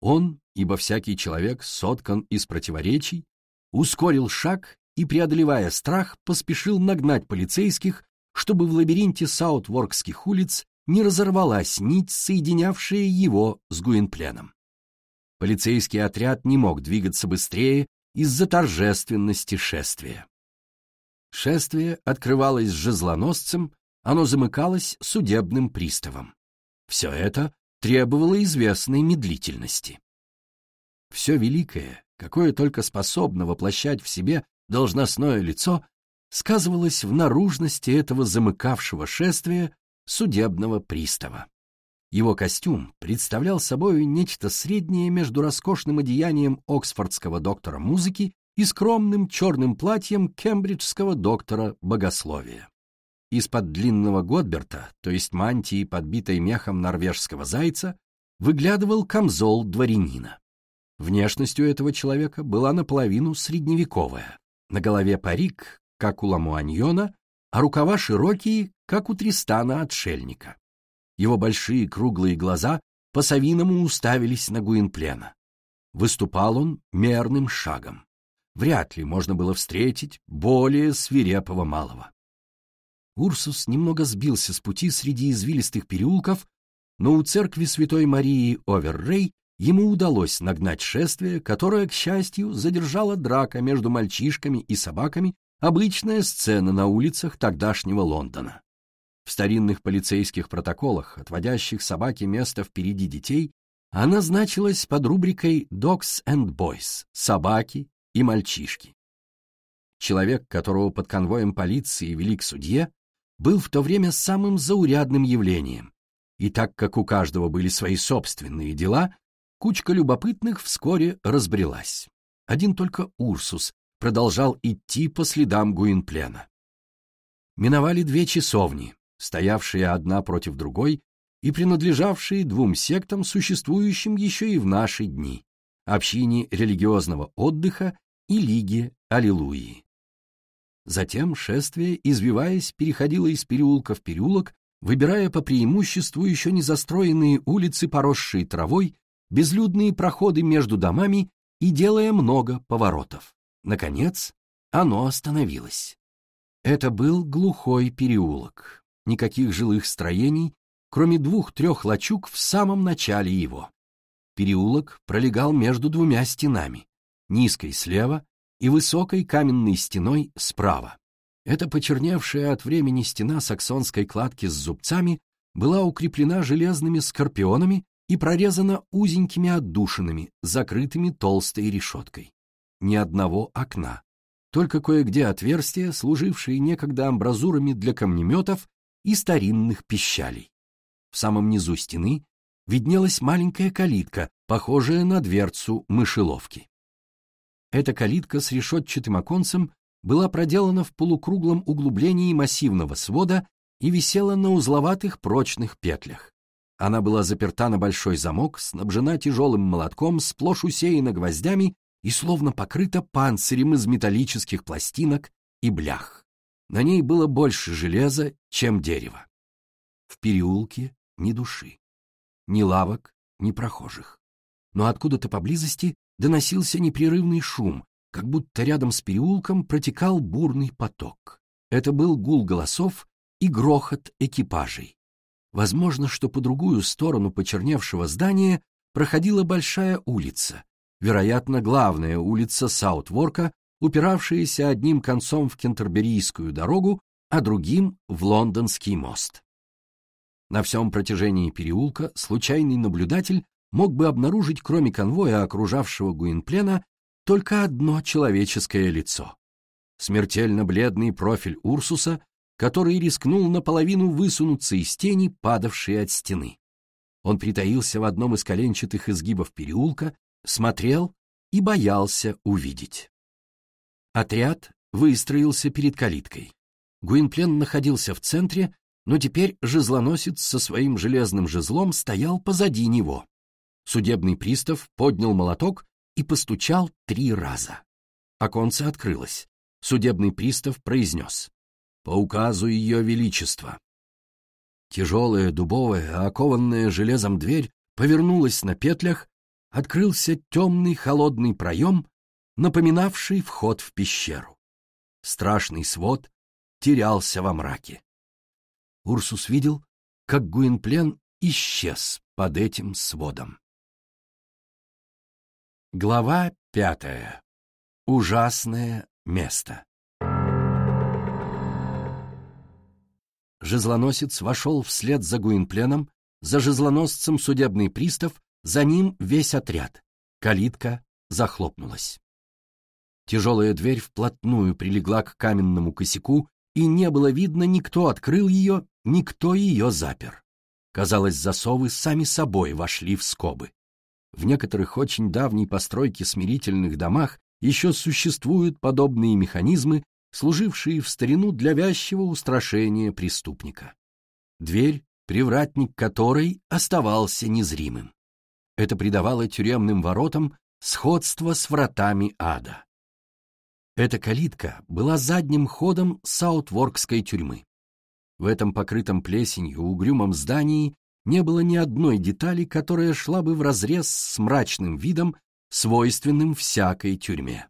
он, ибо всякий человек соткан из противоречий, ускорил шаг и, преодолевая страх, поспешил нагнать полицейских, чтобы в лабиринте саутворкских улиц не разорвалась нить, соединявшая его с Гуинпленом. Полицейский отряд не мог двигаться быстрее из-за торжественности шествия. Шествие открывалось жезлоносцем, оно замыкалось судебным приставом. Все это требовало известной медлительности. Все великое, какое только способно воплощать в себе должностное лицо, сказывалось в наружности этого замыкавшего шествия судебного пристава. Его костюм представлял собой нечто среднее между роскошным одеянием оксфордского доктора музыки и скромным черным платьем кембриджского доктора богословия. Из-под длинного Годберта, то есть мантии, подбитой мехом норвежского зайца, выглядывал камзол дворянина. У этого человека была наполовину средневековая. На голове парик, как у Ламуаньона, а рукава широкие, как у Тристана-отшельника. Его большие круглые глаза по-совиному уставились на Гуинплена. Выступал он мерным шагом. Вряд ли можно было встретить более свирепого малого. Урсус немного сбился с пути среди извилистых переулков, но у церкви Святой Марии Оверрей ему удалось нагнать шествие, которое, к счастью, задержала драка между мальчишками и собаками, обычная сцена на улицах тогдашнего Лондона. В старинных полицейских протоколах, отводящих собаке место впереди детей, она значилась под рубрикой «Dogs and Boys» — «Собаки и мальчишки». Человек, которого под конвоем полиции вели к судье, был в то время самым заурядным явлением, и так как у каждого были свои собственные дела, кучка любопытных вскоре разбрелась. Один только Урсус продолжал идти по следам Гуинплена. Миновали две часовни, стоявшие одна против другой и принадлежавшие двум сектам, существующим еще и в наши дни, общине религиозного отдыха и лиге Аллилуйи. Затем шествие, извиваясь, переходило из переулка в переулок, выбирая по преимуществу еще не застроенные улицы, поросшие травой, безлюдные проходы между домами и делая много поворотов. Наконец, оно остановилось. Это был глухой переулок. Никаких жилых строений, кроме двух-трех лачуг в самом начале его. Переулок пролегал между двумя стенами, низкой слева и высокой каменной стеной справа. Эта почерневшая от времени стена саксонской кладки с зубцами была укреплена железными скорпионами и прорезана узенькими отдушинами, закрытыми толстой решеткой. Ни одного окна, только кое-где отверстия, служившие некогда амбразурами для камнеметов и старинных пищалей. В самом низу стены виднелась маленькая калитка, похожая на дверцу мышеловки. Эта калитка с решетчатым оконцем была проделана в полукруглом углублении массивного свода и висела на узловатых прочных петлях. Она была заперта на большой замок, снабжена тяжелым молотком, сплошь усеяна гвоздями и словно покрыта панцирем из металлических пластинок и блях. На ней было больше железа, чем дерева. В переулке ни души, ни лавок, ни прохожих. Но откуда-то поблизости доносился непрерывный шум, как будто рядом с переулком протекал бурный поток. Это был гул голосов и грохот экипажей. Возможно, что по другую сторону почерневшего здания проходила большая улица, вероятно, главная улица Саутворка, упиравшиеся одним концом в Кентерберийскую дорогу, а другим — в Лондонский мост. На всем протяжении переулка случайный наблюдатель мог бы обнаружить, кроме конвоя, окружавшего Гуинплена, только одно человеческое лицо. Смертельно бледный профиль Урсуса, который рискнул наполовину высунуться из тени, падавшей от стены. Он притаился в одном из коленчатых изгибов переулка, смотрел и боялся увидеть. Отряд выстроился перед калиткой. Гуинплен находился в центре, но теперь жезлоносец со своим железным жезлом стоял позади него. Судебный пристав поднял молоток и постучал три раза. Оконце открылось. Судебный пристав произнес. «По указу Ее Величества». Тяжелая, дубовая, окованная железом дверь повернулась на петлях, открылся темный холодный проем, напоминавший вход в пещеру. Страшный свод терялся во мраке. Урсус видел, как Гуинплен исчез под этим сводом. Глава пятая. Ужасное место. Жезлоносец вошел вслед за Гуинпленом, за жезлоносцем судебный пристав, за ним весь отряд. Калитка захлопнулась. Тяжелая дверь вплотную прилегла к каменному косяку, и не было видно, никто открыл ее, никто ее запер. Казалось, засовы сами собой вошли в скобы. В некоторых очень давней постройке смирительных домах еще существуют подобные механизмы, служившие в старину для вязчего устрашения преступника. Дверь, привратник которой оставался незримым. Это придавало тюремным воротам сходство с вратами ада. Эта калитка была задним ходом Саутворкской тюрьмы. В этом покрытом плесенью угрюмом здании не было ни одной детали, которая шла бы вразрез с мрачным видом, свойственным всякой тюрьме.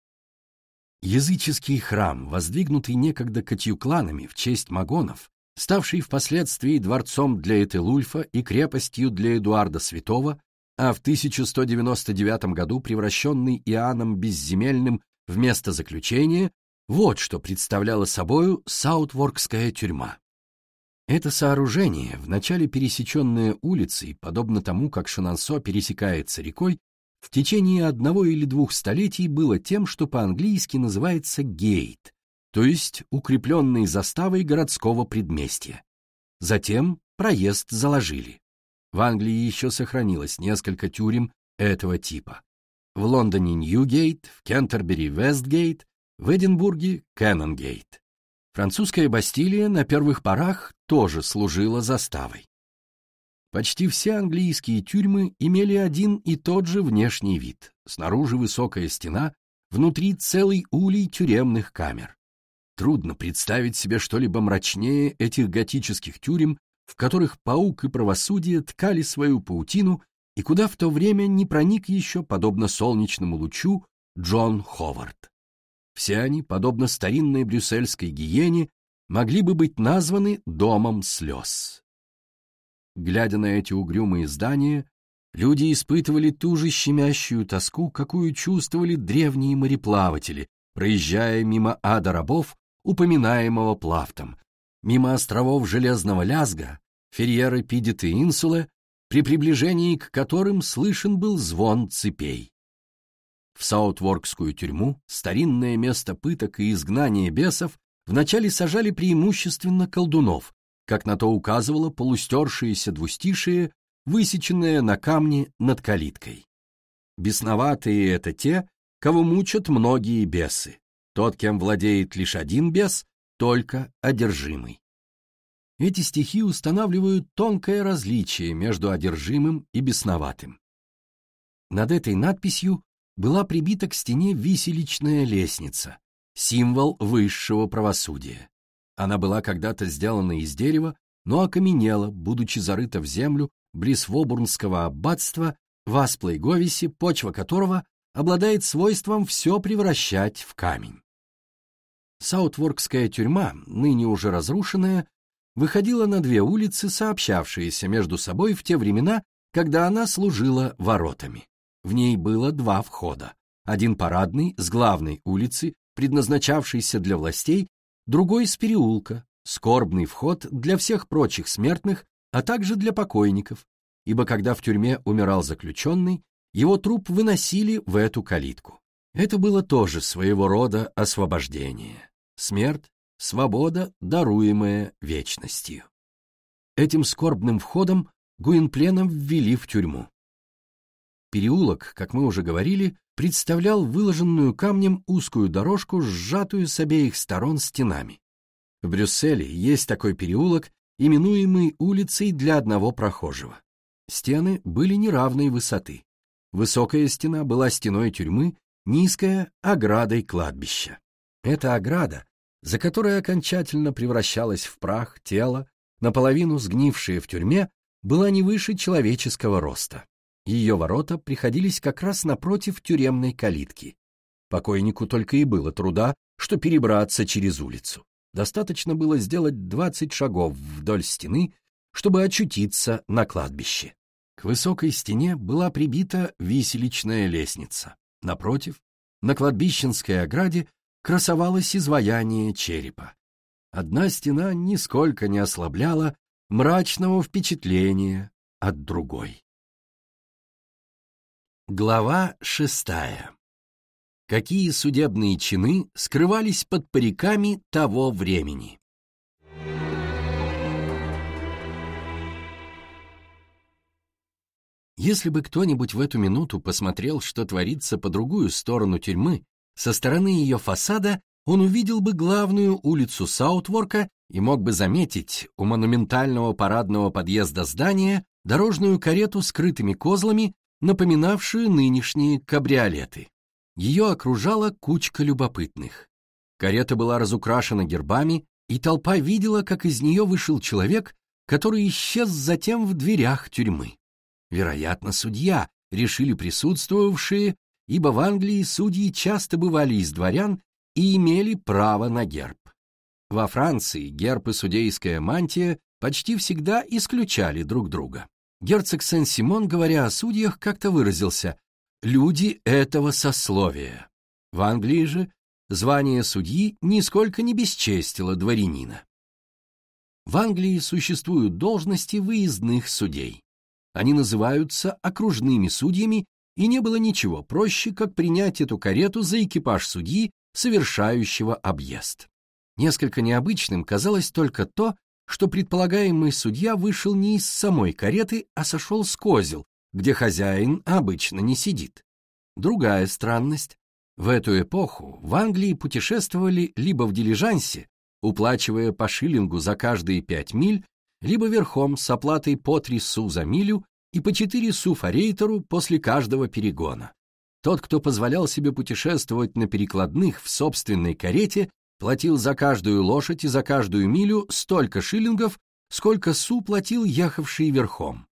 Языческий храм, воздвигнутый некогда катюкланами в честь магонов, ставший впоследствии дворцом для Этелульфа и крепостью для Эдуарда Святого, а в 1199 году превращенный Иоанном Безземельным в место заключения, вот что представляла собою Саутворкская тюрьма. Это сооружение, вначале пересеченное улицей, подобно тому, как Шанансо пересекается рекой, в течение одного или двух столетий было тем, что по-английски называется гейт, то есть укрепленной заставой городского предместья. Затем проезд заложили. В Англии еще сохранилось несколько тюрем этого типа. В Лондоне Ньюгейт, в Кентербери Вестгейт, в Эдинбурге Кэннонгейт. Французская Бастилия на первых порах тоже служила заставой. Почти все английские тюрьмы имели один и тот же внешний вид. Снаружи высокая стена, внутри целый улей тюремных камер. Трудно представить себе что-либо мрачнее этих готических тюрем, в которых паук и правосудие ткали свою паутину и куда в то время не проник еще, подобно солнечному лучу, Джон Ховард. Все они, подобно старинной брюссельской гиене, могли бы быть названы домом слез. Глядя на эти угрюмые здания, люди испытывали ту же щемящую тоску, какую чувствовали древние мореплаватели, проезжая мимо ада рабов, упоминаемого Плафтом, мимо островов Железного Лязга, Ферьеры Пидит и Инсулы, при приближении к которым слышен был звон цепей в Саутворкскую тюрьму, старинное место пыток и изгнания бесов, вначале сажали преимущественно колдунов, как на то указывало полустершееся двустишие, высеченное на камне над калиткой. Бесноватые — это те, кого мучат многие бесы. Тот, кем владеет лишь один бес, только одержимый. Эти стихи устанавливают тонкое различие между одержимым и бесноватым. Над этой надписью была прибита к стене виселичная лестница, символ высшего правосудия. Она была когда-то сделана из дерева, но окаменела, будучи зарыта в землю близ Вобурнского аббатства в Асплейговисе, почва которого обладает свойством все превращать в камень. Саутворкская тюрьма, ныне уже разрушенная, выходила на две улицы, сообщавшиеся между собой в те времена, когда она служила воротами. В ней было два входа. Один парадный с главной улицы, предназначавшийся для властей, другой с переулка, скорбный вход для всех прочих смертных, а также для покойников, ибо когда в тюрьме умирал заключенный, его труп выносили в эту калитку. Это было тоже своего рода освобождение. Смерть — свобода, даруемая вечностью. Этим скорбным входом Гуинпленом ввели в тюрьму. Переулок, как мы уже говорили, представлял выложенную камнем узкую дорожку, сжатую с обеих сторон стенами. В Брюсселе есть такой переулок, именуемый улицей для одного прохожего. Стены были неравной высоты. Высокая стена была стеной тюрьмы, низкая — оградой кладбища. Эта ограда, за которой окончательно превращалась в прах тело, наполовину сгнившее в тюрьме, была не выше человеческого роста. Ее ворота приходились как раз напротив тюремной калитки. Покойнику только и было труда, что перебраться через улицу. Достаточно было сделать двадцать шагов вдоль стены, чтобы очутиться на кладбище. К высокой стене была прибита виселичная лестница. Напротив, на кладбищенской ограде красовалось изваяние черепа. Одна стена нисколько не ослабляла мрачного впечатления от другой. Глава шестая. Какие судебные чины скрывались под париками того времени? Если бы кто-нибудь в эту минуту посмотрел, что творится по другую сторону тюрьмы, со стороны ее фасада, он увидел бы главную улицу Саутворка и мог бы заметить у монументального парадного подъезда здания дорожную карету с крытыми козлами напоминавшую нынешние кабриолеты. Ее окружала кучка любопытных. Карета была разукрашена гербами, и толпа видела, как из нее вышел человек, который исчез затем в дверях тюрьмы. Вероятно, судья, решили присутствовавшие, ибо в Англии судьи часто бывали из дворян и имели право на герб. Во Франции герб и судейская мантия почти всегда исключали друг друга. Герцог Сен-Симон, говоря о судьях, как-то выразился «люди этого сословия». В Англии же звание судьи нисколько не бесчестило дворянина. В Англии существуют должности выездных судей. Они называются окружными судьями, и не было ничего проще, как принять эту карету за экипаж судьи, совершающего объезд. Несколько необычным казалось только то, что предполагаемый судья вышел не из самой кареты, а сошел с козел, где хозяин обычно не сидит. Другая странность. В эту эпоху в Англии путешествовали либо в дилижансе, уплачивая по шиллингу за каждые пять миль, либо верхом с оплатой по три су за милю и по четыре су форейтеру после каждого перегона. Тот, кто позволял себе путешествовать на перекладных в собственной карете, платил за каждую лошадь и за каждую милю столько шиллингов, сколько Су платил ехавший верхом.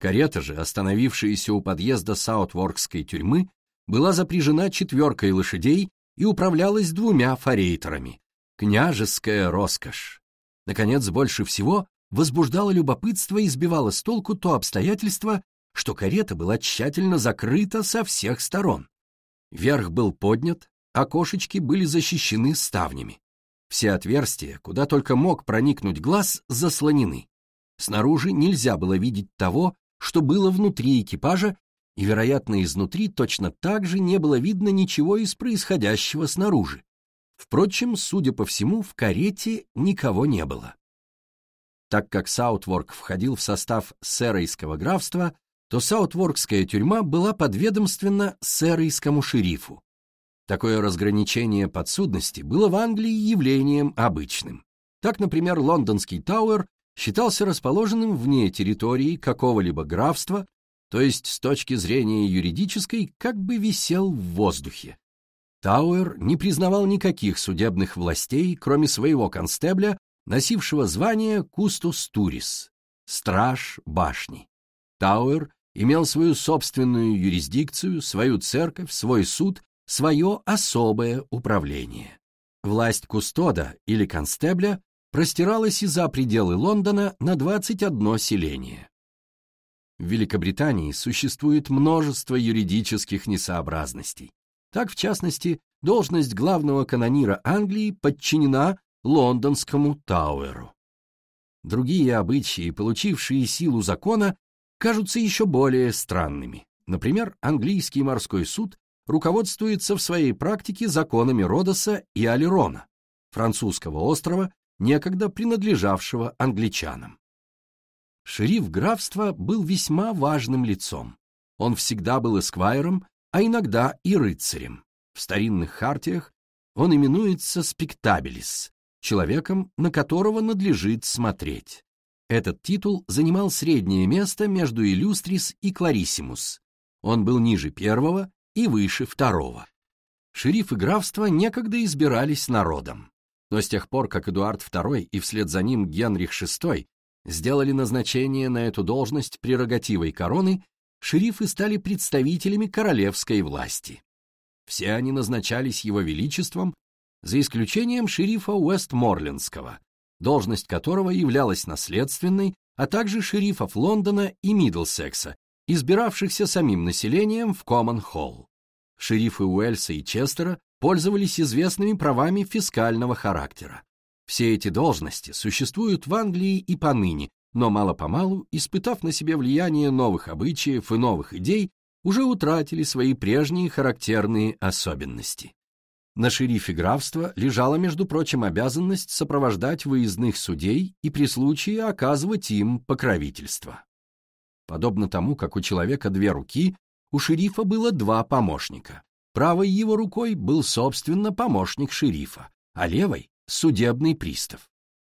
Карета же, остановившаяся у подъезда Саутворкской тюрьмы, была запряжена четверкой лошадей и управлялась двумя форейтерами. Княжеская роскошь. Наконец, больше всего возбуждало любопытство и сбивало с толку то обстоятельство, что карета была тщательно закрыта со всех сторон. Верх был поднят, окошечки были защищены ставнями. Все отверстия, куда только мог проникнуть глаз, заслонены. Снаружи нельзя было видеть того, что было внутри экипажа, и, вероятно, изнутри точно так же не было видно ничего из происходящего снаружи. Впрочем, судя по всему, в карете никого не было. Так как Саутворк входил в состав Сэройского графства, то Саутворкская тюрьма была подведомственна Сэройскому шерифу. Такое разграничение подсудности было в Англии явлением обычным. Так, например, лондонский Тауэр считался расположенным вне территории какого-либо графства, то есть с точки зрения юридической как бы висел в воздухе. Тауэр не признавал никаких судебных властей, кроме своего констебля, носившего звание Custos turris, страж башни. Тауэр имел свою собственную юрисдикцию, свою церковь, свой суд свое особое управление. Власть кустода или констебля простиралась и за пределы Лондона на 21 селение. В Великобритании существует множество юридических несообразностей. Так, в частности, должность главного канонира Англии подчинена лондонскому Тауэру. Другие обычаи, получившие силу закона, кажутся еще более странными. Например, английский морской суд руководствуется в своей практике законами Родоса и Алерона, французского острова, некогда принадлежавшего англичанам. Шериф графства был весьма важным лицом. Он всегда был эсквайром, а иногда и рыцарем. В старинных хартиях он именуется спектабелис, человеком, на которого надлежит смотреть. Этот титул занимал среднее место между иллюстрис и клариссимус. Он был ниже первого и выше второго. Шерифы графства некогда избирались народом. Но с тех пор, как Эдуард II и вслед за ним Генрих VI сделали назначение на эту должность прерогативой короны, шерифы стали представителями королевской власти. Все они назначались его величеством, за исключением шерифа Уэстморлендского, должность которого являлась наследственной, а также шерифов Лондона и Мидлсекса, избиравшихся самим населением в Коммон-Холл. Шерифы Уэльса и Честера пользовались известными правами фискального характера. Все эти должности существуют в Англии и поныне, но мало-помалу, испытав на себе влияние новых обычаев и новых идей, уже утратили свои прежние характерные особенности. На шерифе графства лежала, между прочим, обязанность сопровождать выездных судей и при случае оказывать им покровительство. Подобно тому, как у человека две руки, у шерифа было два помощника. Правой его рукой был, собственно, помощник шерифа, а левой — судебный пристав.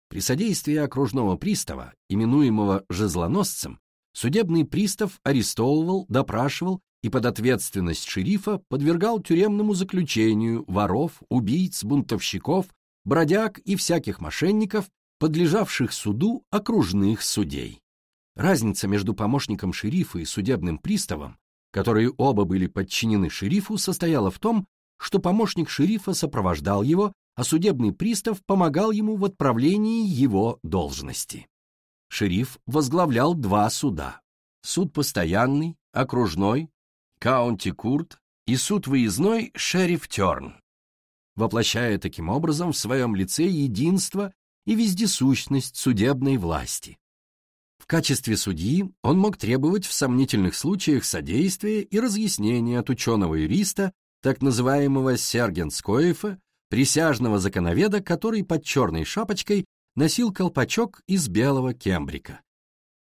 При содействии окружного пристава, именуемого жезлоносцем, судебный пристав арестовывал, допрашивал и под ответственность шерифа подвергал тюремному заключению воров, убийц, бунтовщиков, бродяг и всяких мошенников, подлежавших суду окружных судей. Разница между помощником шерифа и судебным приставом, которые оба были подчинены шерифу, состояла в том, что помощник шерифа сопровождал его, а судебный пристав помогал ему в отправлении его должности. Шериф возглавлял два суда. Суд постоянный, окружной, каунти-курт и суд выездной шериф-терн, воплощая таким образом в своем лице единство и вездесущность судебной власти. В качестве судьи он мог требовать в сомнительных случаях содействия и разъяснения от ученого-юриста, так называемого Сергенскоефа, присяжного законоведа, который под черной шапочкой носил колпачок из белого кембрика.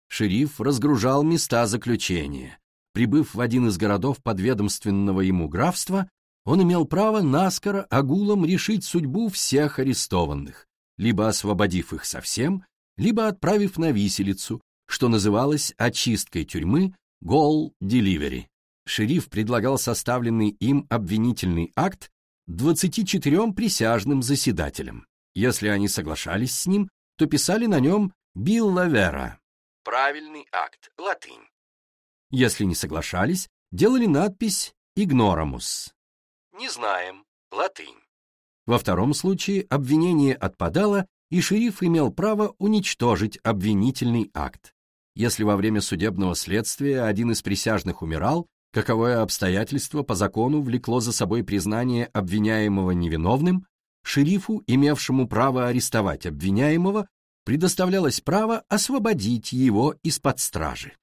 Шериф разгружал места заключения. Прибыв в один из городов подведомственного ему графства, он имел право наскоро агулом решить судьбу всех арестованных, либо освободив их совсем, либо отправив на виселицу, что называлось очисткой тюрьмы «Гол Деливери». Шериф предлагал составленный им обвинительный акт 24 присяжным заседателям. Если они соглашались с ним, то писали на нем «Билла Вера» — правильный акт, латынь. Если не соглашались, делали надпись «Игнорамус» — «Не знаем», латынь. Во втором случае обвинение отпадало, и шериф имел право уничтожить обвинительный акт. Если во время судебного следствия один из присяжных умирал, каковое обстоятельство по закону влекло за собой признание обвиняемого невиновным, шерифу, имевшему право арестовать обвиняемого, предоставлялось право освободить его из-под стражи.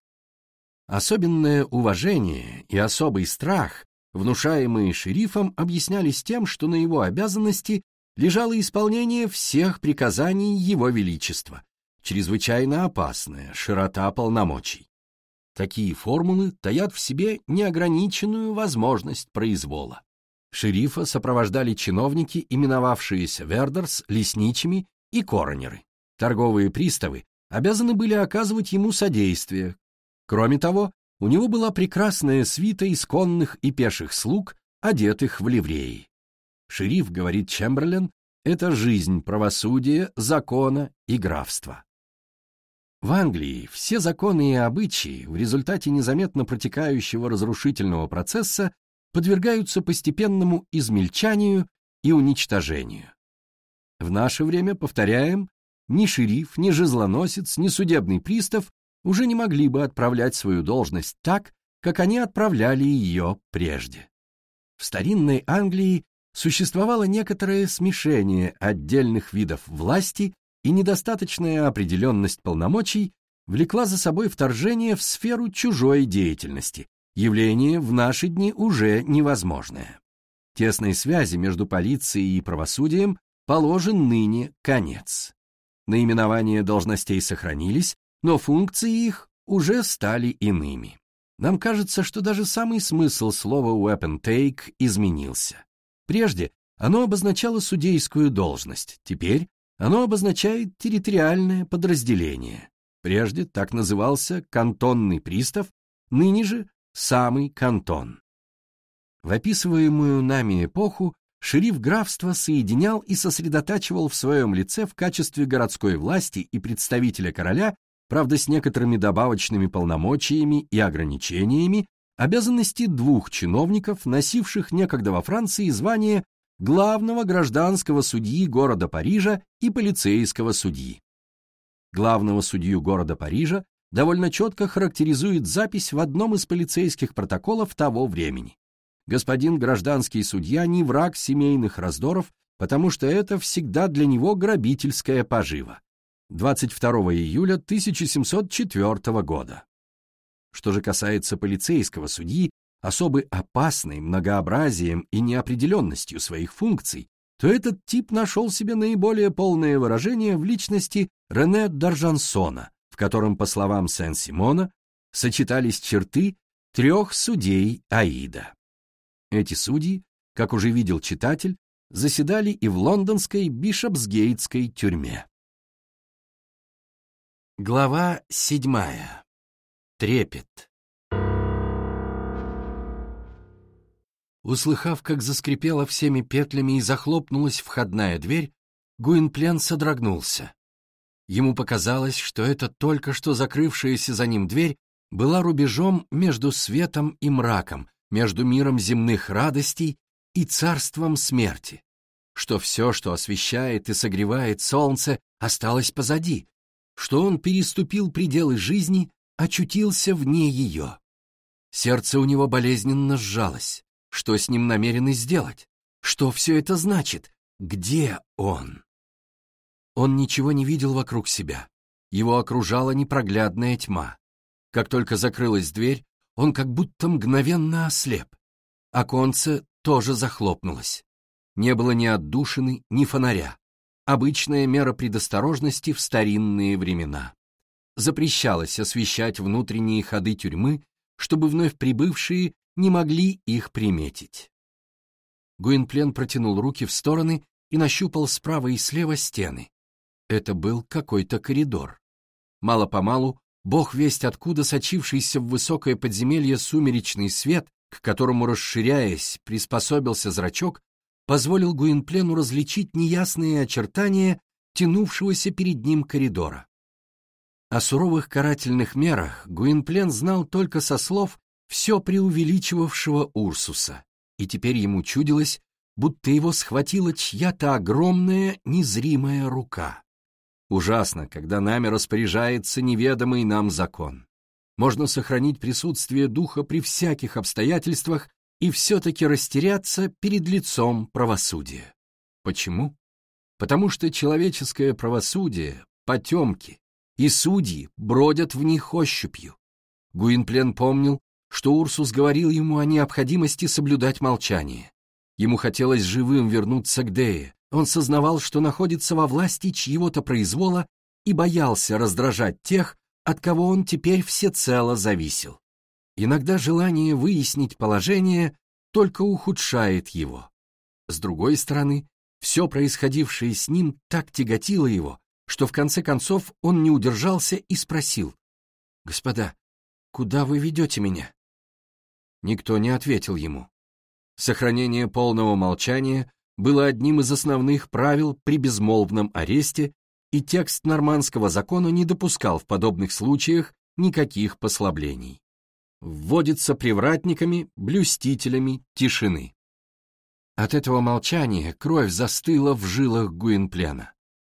Особенное уважение и особый страх, внушаемые шерифом, объяснялись тем, что на его обязанности лежало исполнение всех приказаний его величества, чрезвычайно опасная широта полномочий. Такие формулы таят в себе неограниченную возможность произвола. Шерифа сопровождали чиновники, именовавшиеся вердерс, лесничими и коронеры. Торговые приставы обязаны были оказывать ему содействие. Кроме того, у него была прекрасная свита исконных и пеших слуг, одетых в ливреи. Шериф, говорит Чемберлен, это жизнь правосудия, закона и графства. В Англии все законы и обычаи в результате незаметно протекающего разрушительного процесса подвергаются постепенному измельчанию и уничтожению. В наше время, повторяем, ни шериф, ни жезлоносец, ни судебный пристав уже не могли бы отправлять свою должность так, как они отправляли ее прежде. В старинной Англии существовало некоторое смешение отдельных видов власти и недостаточная определенность полномочий влекла за собой вторжение в сферу чужой деятельности, явление в наши дни уже невозможное. Тесной связи между полицией и правосудием положен ныне конец. Наименования должностей сохранились, но функции их уже стали иными. Нам кажется, что даже самый смысл слова weapon take изменился. Прежде оно обозначало судейскую должность, теперь оно обозначает территориальное подразделение. Прежде так назывался кантонный пристав, ныне же самый кантон. В описываемую нами эпоху шериф графства соединял и сосредотачивал в своем лице в качестве городской власти и представителя короля, правда с некоторыми добавочными полномочиями и ограничениями, обязанности двух чиновников, носивших некогда во Франции звание главного гражданского судьи города Парижа и полицейского судьи. Главного судью города Парижа довольно четко характеризует запись в одном из полицейских протоколов того времени. Господин гражданский судья не враг семейных раздоров, потому что это всегда для него грабительская пожива. 22 июля 1704 года. Что же касается полицейского судьи, особо опасной многообразием и неопределенностью своих функций, то этот тип нашел себе наиболее полное выражение в личности Рене Даржансона, в котором, по словам Сен-Симона, сочетались черты трех судей Аида. Эти судьи, как уже видел читатель, заседали и в лондонской Бишопсгейтской тюрьме. Глава седьмая. Трепет. Услыхав, как заскрипела всеми петлями и захлопнулась входная дверь, Гуинплен содрогнулся. Ему показалось, что это только что закрывшаяся за ним дверь была рубежом между светом и мраком, между миром земных радостей и царством смерти, что все, что освещает и согревает солнце, осталось позади, что он переступил пределы жизни, очутился вне ее. Сердце у него болезненно сжалось. Что с ним намерены сделать? Что все это значит? Где он? Он ничего не видел вокруг себя. Его окружала непроглядная тьма. Как только закрылась дверь, он как будто мгновенно ослеп. Оконце тоже захлопнулось. Не было ни отдушины, ни фонаря. Обычная мера предосторожности в старинные времена. Запрещалось освещать внутренние ходы тюрьмы, чтобы вновь прибывшие не могли их приметить. Гуинплен протянул руки в стороны и нащупал справа и слева стены. Это был какой-то коридор. Мало-помалу, бог весть откуда сочившийся в высокое подземелье сумеречный свет, к которому, расширяясь, приспособился зрачок, позволил Гуинплену различить неясные очертания тянувшегося перед ним коридора. О суровых карательных мерах Гуинплен знал только со слов все преувеличивавшего Урсуса, и теперь ему чудилось, будто его схватила чья-то огромная незримая рука. Ужасно, когда нами распоряжается неведомый нам закон. Можно сохранить присутствие духа при всяких обстоятельствах и все-таки растеряться перед лицом правосудия. Почему? Потому что человеческое правосудие — потемки, и судьи бродят в них ощупью. Гуинплен помнил, что Урсус говорил ему о необходимости соблюдать молчание. Ему хотелось живым вернуться к Дее. Он сознавал, что находится во власти чьего-то произвола и боялся раздражать тех, от кого он теперь всецело зависел. Иногда желание выяснить положение только ухудшает его. С другой стороны, все происходившее с ним так тяготило его, что в конце концов он не удержался и спросил, «Господа, куда вы ведете меня?» Никто не ответил ему. Сохранение полного молчания было одним из основных правил при безмолвном аресте, и текст нормандского закона не допускал в подобных случаях никаких послаблений. Вводится привратниками, блюстителями тишины. От этого молчания кровь застыла в жилах Гуинплена.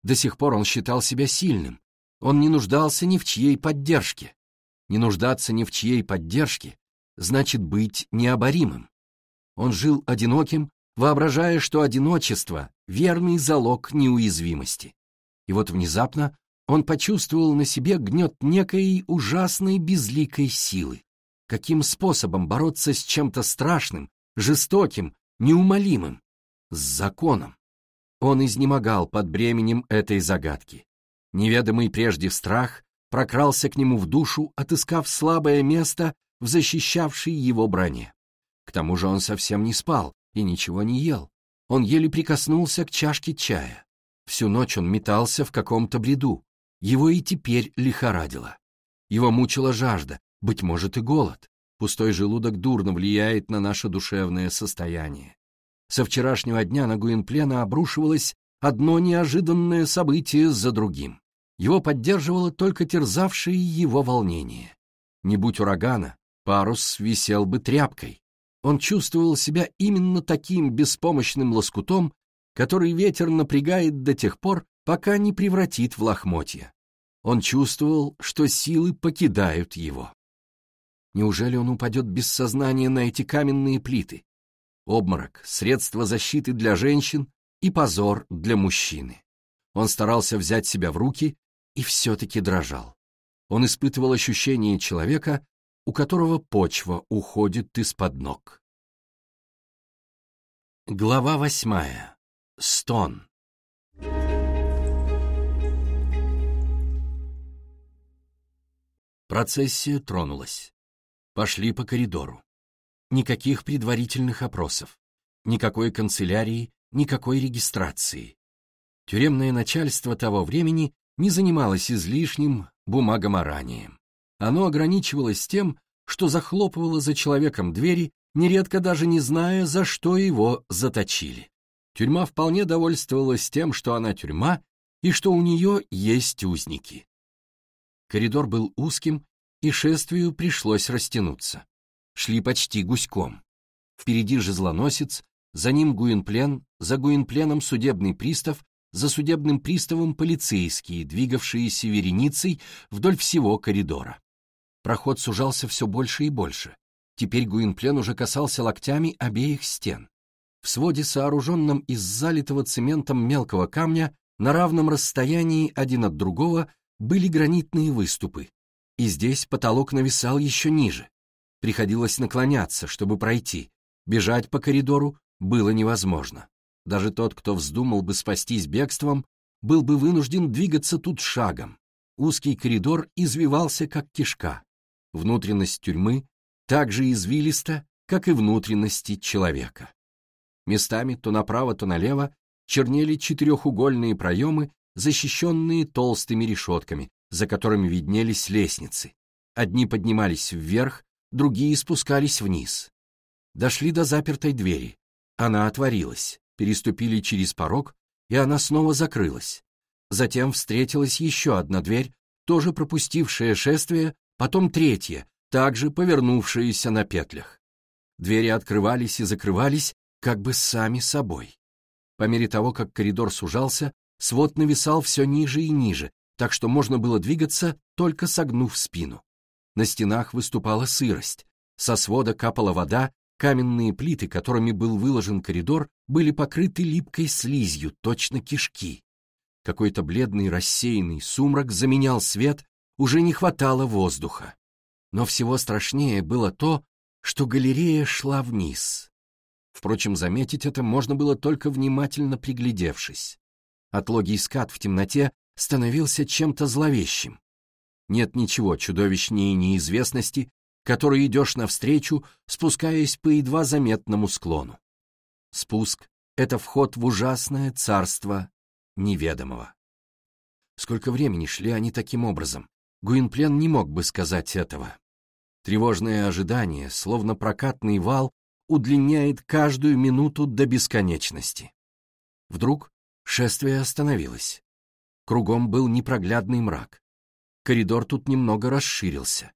До сих пор он считал себя сильным. Он не нуждался ни в чьей поддержке. Не нуждаться ни в чьей поддержке значит быть необоримым. Он жил одиноким, воображая, что одиночество — верный залог неуязвимости. И вот внезапно он почувствовал на себе гнет некой ужасной безликой силы. Каким способом бороться с чем-то страшным, жестоким, неумолимым? С законом. Он изнемогал под бременем этой загадки. Неведомый прежде страх прокрался к нему в душу, отыскав слабое место в защищавшей его броне. К тому же он совсем не спал и ничего не ел. Он еле прикоснулся к чашке чая. Всю ночь он метался в каком-то бреду. Его и теперь лихорадило. Его мучила жажда, быть может и голод. Пустой желудок дурно влияет на наше душевное состояние. Со вчерашнего дня на Гуинплена обрушивалось одно неожиданное событие за другим. Его поддерживало только терзавшее его волнение. Не будь урагана, парус висел бы тряпкой. Он чувствовал себя именно таким беспомощным лоскутом, который ветер напрягает до тех пор, пока не превратит в лохмотья. Он чувствовал, что силы покидают его. Неужели он упадет без сознания на эти каменные плиты? Обморок, средство защиты для женщин и позор для мужчины. Он старался взять себя в руки и все-таки дрожал. Он испытывал ощущение человека, у которого почва уходит из-под ног. Глава восьмая. Стон. Процессия тронулась. Пошли по коридору. Никаких предварительных опросов, никакой канцелярии, никакой регистрации. Тюремное начальство того времени не занималось излишним бумагоморанием. Оно ограничивалось тем, что захлопывало за человеком двери, нередко даже не зная, за что его заточили. Тюрьма вполне довольствовалась тем, что она тюрьма и что у нее есть узники. Коридор был узким, и шествию пришлось растянуться. Шли почти гуськом. Впереди жезлоносец, за ним Гуинплен, за Гуинпленом судебный пристав, за судебным приставом полицейские, двигавшиеся вереницей вдоль всего коридора. Проход сужался все больше и больше. Теперь Гуинплен уже касался локтями обеих стен. В своде, сооруженном из залитого цементом мелкого камня, на равном расстоянии один от другого были гранитные выступы, и здесь потолок нависал еще ниже. Приходилось наклоняться, чтобы пройти. Бежать по коридору было невозможно. Даже тот, кто вздумал бы спастись бегством, был бы вынужден двигаться тут шагом. Узкий коридор извивался, как кишка. Внутренность тюрьмы так же извилиста, как и внутренности человека. Местами то направо, то налево чернели четырехугольные проемы, защищенные толстыми решетками, за которыми виднелись лестницы. Одни поднимались вверх, другие спускались вниз. Дошли до запертой двери. Она отворилась, переступили через порог, и она снова закрылась. Затем встретилась еще одна дверь, тоже пропустившая шествие, потом третья, также повернувшаяся на петлях. Двери открывались и закрывались как бы сами собой. По мере того, как коридор сужался, свод нависал все ниже и ниже, так что можно было двигаться, только согнув спину. На стенах выступала сырость, со свода капала вода, каменные плиты, которыми был выложен коридор, были покрыты липкой слизью, точно кишки. Какой-то бледный рассеянный сумрак заменял свет, уже не хватало воздуха. Но всего страшнее было то, что галерея шла вниз. Впрочем, заметить это можно было только внимательно приглядевшись. Отлогий скат в темноте становился чем-то зловещим. Нет ничего чудовищнее неизвестности, которой идешь навстречу, спускаясь по едва заметному склону. Спуск — это вход в ужасное царство неведомого. Сколько времени шли они таким образом? Гуинплен не мог бы сказать этого. Тревожное ожидание, словно прокатный вал, удлиняет каждую минуту до бесконечности. Вдруг шествие остановилось. Кругом был непроглядный мрак. Коридор тут немного расширился.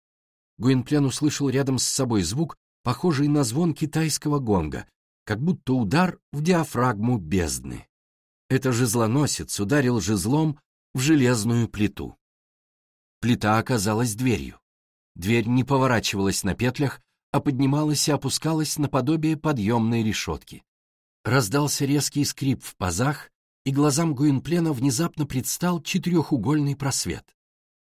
Гуинплен услышал рядом с собой звук, похожий на звон китайского гонга, как будто удар в диафрагму бездны. Это жезлоносец ударил жезлом в железную плиту. Плита оказалась дверью. Дверь не поворачивалась на петлях, а поднималась и опускалась наподобие подъемной решетки. Раздался резкий скрип в пазах, и глазам Гуинплена внезапно предстал четырехугольный просвет.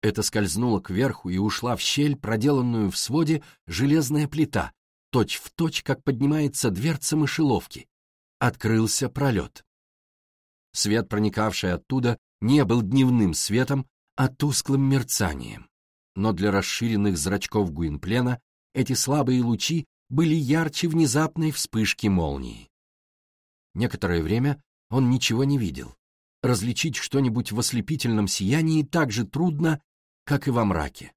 Это скользнуло кверху и ушла в щель, проделанную в своде, железная плита, точь в точь, как поднимается дверца мышеловки. Открылся пролет. Свет, проникавший оттуда, не был дневным светом, а тусклым мерцанием. Но для расширенных зрачков Гуинплена эти слабые лучи были ярче внезапной вспышки молнии. Некоторое время он ничего не видел. Различить что-нибудь в ослепительном сиянии так же трудно, как и во мраке.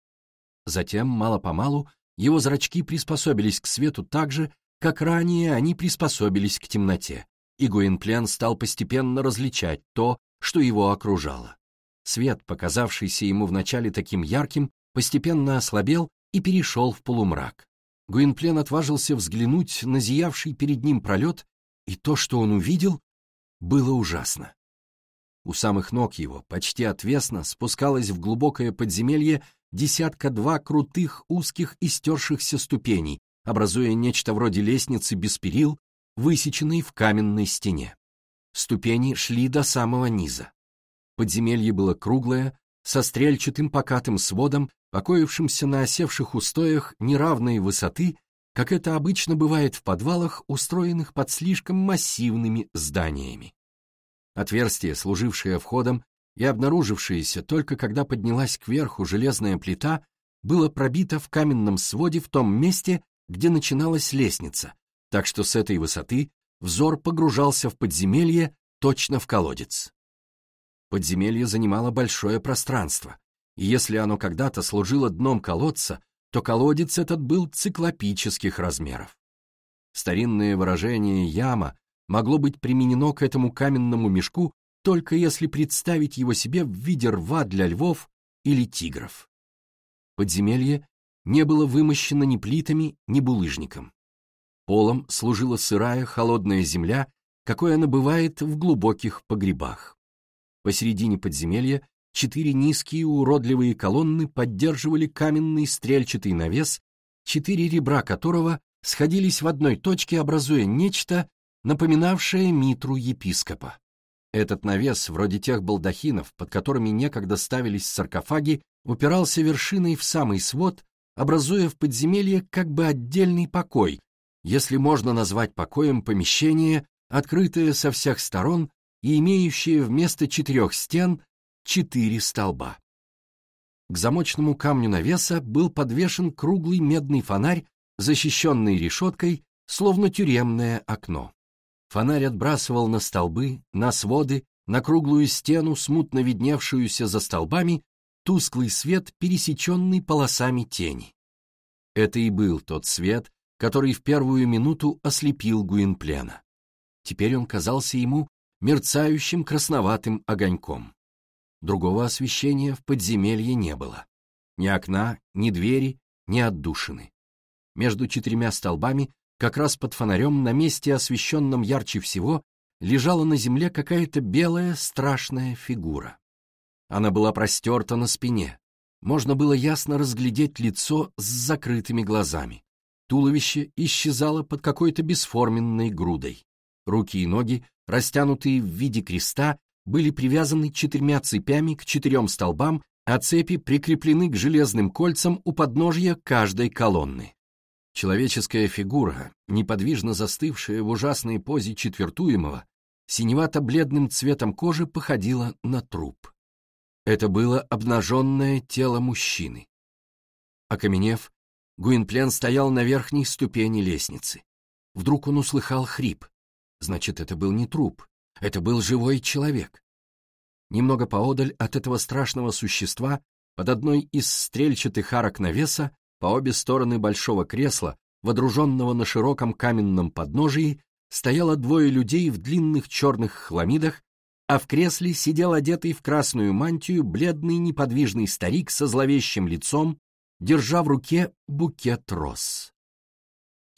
Затем, мало-помалу, его зрачки приспособились к свету так же, как ранее они приспособились к темноте, и Гуинплен стал постепенно различать то, что его окружало. Свет, показавшийся ему вначале таким ярким, постепенно ослабел и перешел в полумрак. Гуинплен отважился взглянуть на зиявший перед ним пролет, и то, что он увидел, было ужасно. У самых ног его, почти отвесно, спускалось в глубокое подземелье десятка-два крутых, узких и стершихся ступеней, образуя нечто вроде лестницы без перил, высеченной в каменной стене. Ступени шли до самого низа. Подземелье было круглое, со стрельчатым покатым сводом, покоившимся на осевших устоях неравной высоты, как это обычно бывает в подвалах, устроенных под слишком массивными зданиями. Отверстие, служившее входом и обнаружившееся только когда поднялась кверху железная плита, было пробито в каменном своде в том месте, где начиналась лестница, так что с этой высоты взор погружался в подземелье точно в колодец. Подземелье занимало большое пространство, и если оно когда-то служило дном колодца, то колодец этот был циклопических размеров. Старинное выражение «яма» могло быть применено к этому каменному мешку только если представить его себе в виде рва для львов или тигров. Подземелье не было вымощено ни плитами, ни булыжником. Полом служила сырая холодная земля, какой она бывает в глубоких погребах. Посередине подземелья четыре низкие уродливые колонны поддерживали каменный стрельчатый навес, четыре ребра которого сходились в одной точке, образуя нечто, напоминавшее митру епископа. Этот навес, вроде тех балдахинов, под которыми некогда ставились саркофаги, упирался вершиной в самый свод, образуя в подземелье как бы отдельный покой, если можно назвать покоем помещение, открытое со всех сторон и имеющее вместо четырех стен четыре столба. К замочному камню навеса был подвешен круглый медный фонарь, защищенный решеткой, словно тюремное окно. Фонарь отбрасывал на столбы, на своды, на круглую стену, смутно видневшуюся за столбами, тусклый свет, пересеченный полосами тени. Это и был тот свет, который в первую минуту ослепил Гуинплена. Теперь он казался ему мерцающим красноватым огоньком. Другого освещения в подземелье не было. Ни окна, ни двери, ни отдушины. Между четырьмя столбами как раз под фонарем на месте, освещенном ярче всего, лежала на земле какая-то белая страшная фигура. Она была простерта на спине. Можно было ясно разглядеть лицо с закрытыми глазами. Туловище исчезало под какой-то бесформенной грудой. Руки и ноги, растянутые в виде креста, были привязаны четырьмя цепями к четырем столбам, а цепи прикреплены к железным кольцам у подножья каждой колонны. Человеческая фигура, неподвижно застывшая в ужасной позе четвертуемого, синевато-бледным цветом кожи походила на труп. Это было обнаженное тело мужчины. Окаменев, Гуинплен стоял на верхней ступени лестницы. Вдруг он услыхал хрип. Значит, это был не труп, это был живой человек. Немного поодаль от этого страшного существа, под одной из стрельчатых арок навеса, по обе стороны большого кресла, водруженного на широком каменном подножии, стояло двое людей в длинных черных хламидах, а в кресле сидел одетый в красную мантию бледный неподвижный старик со зловещим лицом, держа в руке букет роз.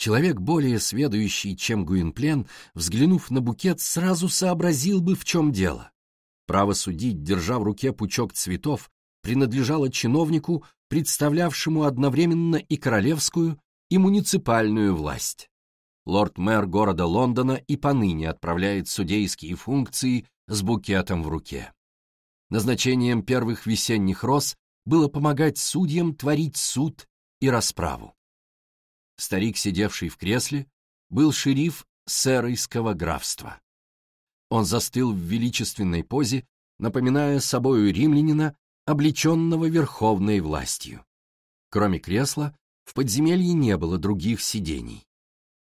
Человек, более сведущий, чем Гуинплен, взглянув на букет, сразу сообразил бы, в чем дело. Право судить, держа в руке пучок цветов, принадлежало чиновнику, представлявшему одновременно и королевскую, и муниципальную власть. Лорд-мэр города Лондона и поныне отправляет судейские функции с букетом в руке. Назначением первых весенних роз было помогать судьям творить суд и расправу. Старик, сидевший в кресле, был шериф Сэройского графства. Он застыл в величественной позе, напоминая собою римлянина, облеченного верховной властью. Кроме кресла, в подземелье не было других сидений.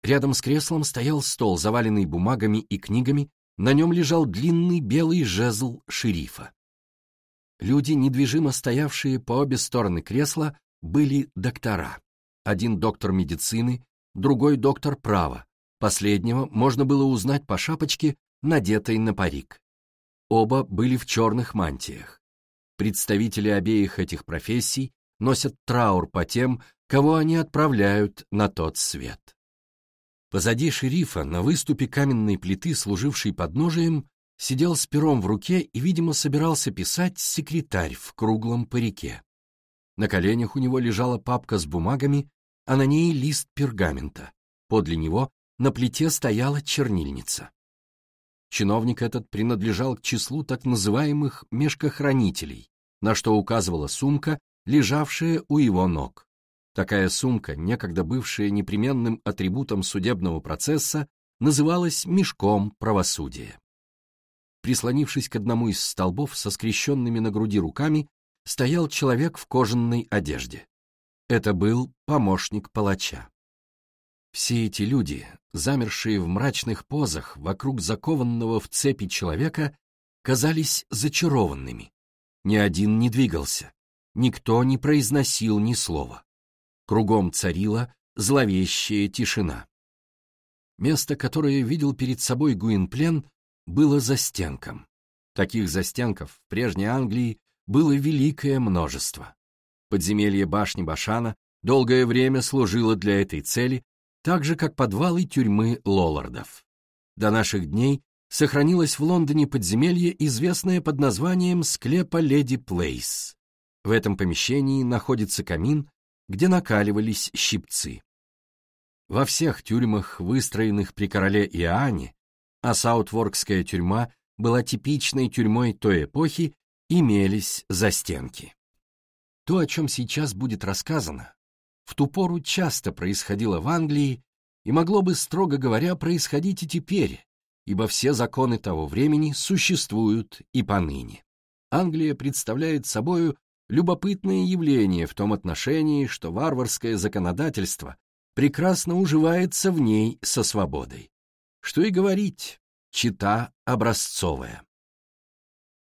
Рядом с креслом стоял стол, заваленный бумагами и книгами, на нем лежал длинный белый жезл шерифа. Люди, недвижимо стоявшие по обе стороны кресла, были доктора. Один доктор медицины, другой доктор права. Последнего можно было узнать по шапочке, надетой на парик. Оба были в черных мантиях. Представители обеих этих профессий носят траур по тем, кого они отправляют на тот свет. Позади шерифа на выступе каменной плиты, служившей подножием, сидел с пером в руке и, видимо, собирался писать секретарь в круглом парике. На коленях у него лежала папка с бумагами, а на ней лист пергамента. Подле него на плите стояла чернильница. Чиновник этот принадлежал к числу так называемых мешкохранителей, на что указывала сумка, лежавшая у его ног. Такая сумка, некогда бывшая непременным атрибутом судебного процесса, называлась мешком правосудия. Прислонившись к одному из столбов со скрещенными на груди руками, стоял человек в кожаной одежде. Это был помощник палача. Все эти люди, замершие в мрачных позах вокруг закованного в цепи человека, казались зачарованными. Ни один не двигался, никто не произносил ни слова. Кругом царила зловещая тишина. Место, которое видел перед собой Гуинплен, было застенком. Таких застенков в прежней Англии было великое множество. Подземелье башни Башана долгое время служило для этой цели, так же, как подвалы тюрьмы Лоллардов. До наших дней сохранилось в Лондоне подземелье, известное под названием склепа Леди Плейс. В этом помещении находится камин, где накаливались щипцы. Во всех тюрьмах, выстроенных при короле Иоанне, а Саутворкская тюрьма была типичной тюрьмой той эпохи, имелись застенки. То, о чем сейчас будет рассказано, в ту пору часто происходило в Англии и могло бы, строго говоря, происходить и теперь, ибо все законы того времени существуют и поныне. Англия представляет собою любопытное явление в том отношении, что варварское законодательство прекрасно уживается в ней со свободой. Что и говорить, чита образцовая.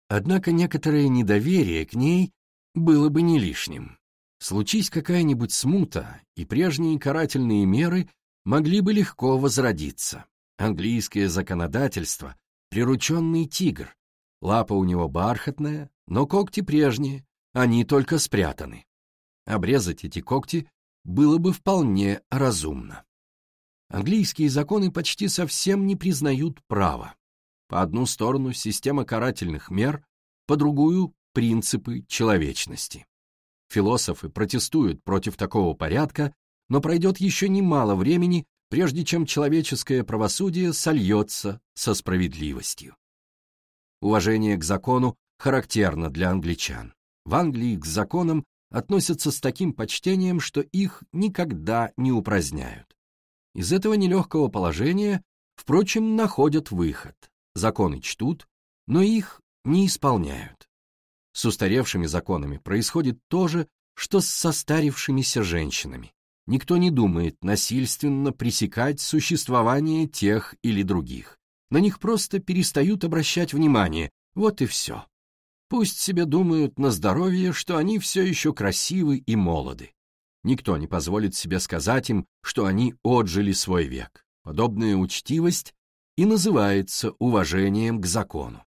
Однако некоторое недоверие к ней было бы не лишним. Случись какая-нибудь смута, и прежние карательные меры могли бы легко возродиться. Английское законодательство — прирученный тигр. Лапа у него бархатная, но когти прежние, они только спрятаны. Обрезать эти когти было бы вполне разумно. Английские законы почти совсем не признают права. По одну сторону система карательных мер, по другую — принципы человечности. Философы протестуют против такого порядка, но пройдет еще немало времени, прежде чем человеческое правосудие сольется со справедливостью. Уважение к закону характерно для англичан. В Англии к законам относятся с таким почтением, что их никогда не упраздняют. Из этого нелегкого положения, впрочем, находят выход. Законы чтут, но их не исполняют. С устаревшими законами происходит то же, что с состарившимися женщинами. Никто не думает насильственно пресекать существование тех или других. На них просто перестают обращать внимание, вот и все. Пусть себе думают на здоровье, что они все еще красивы и молоды. Никто не позволит себе сказать им, что они отжили свой век. Подобная учтивость и называется уважением к закону.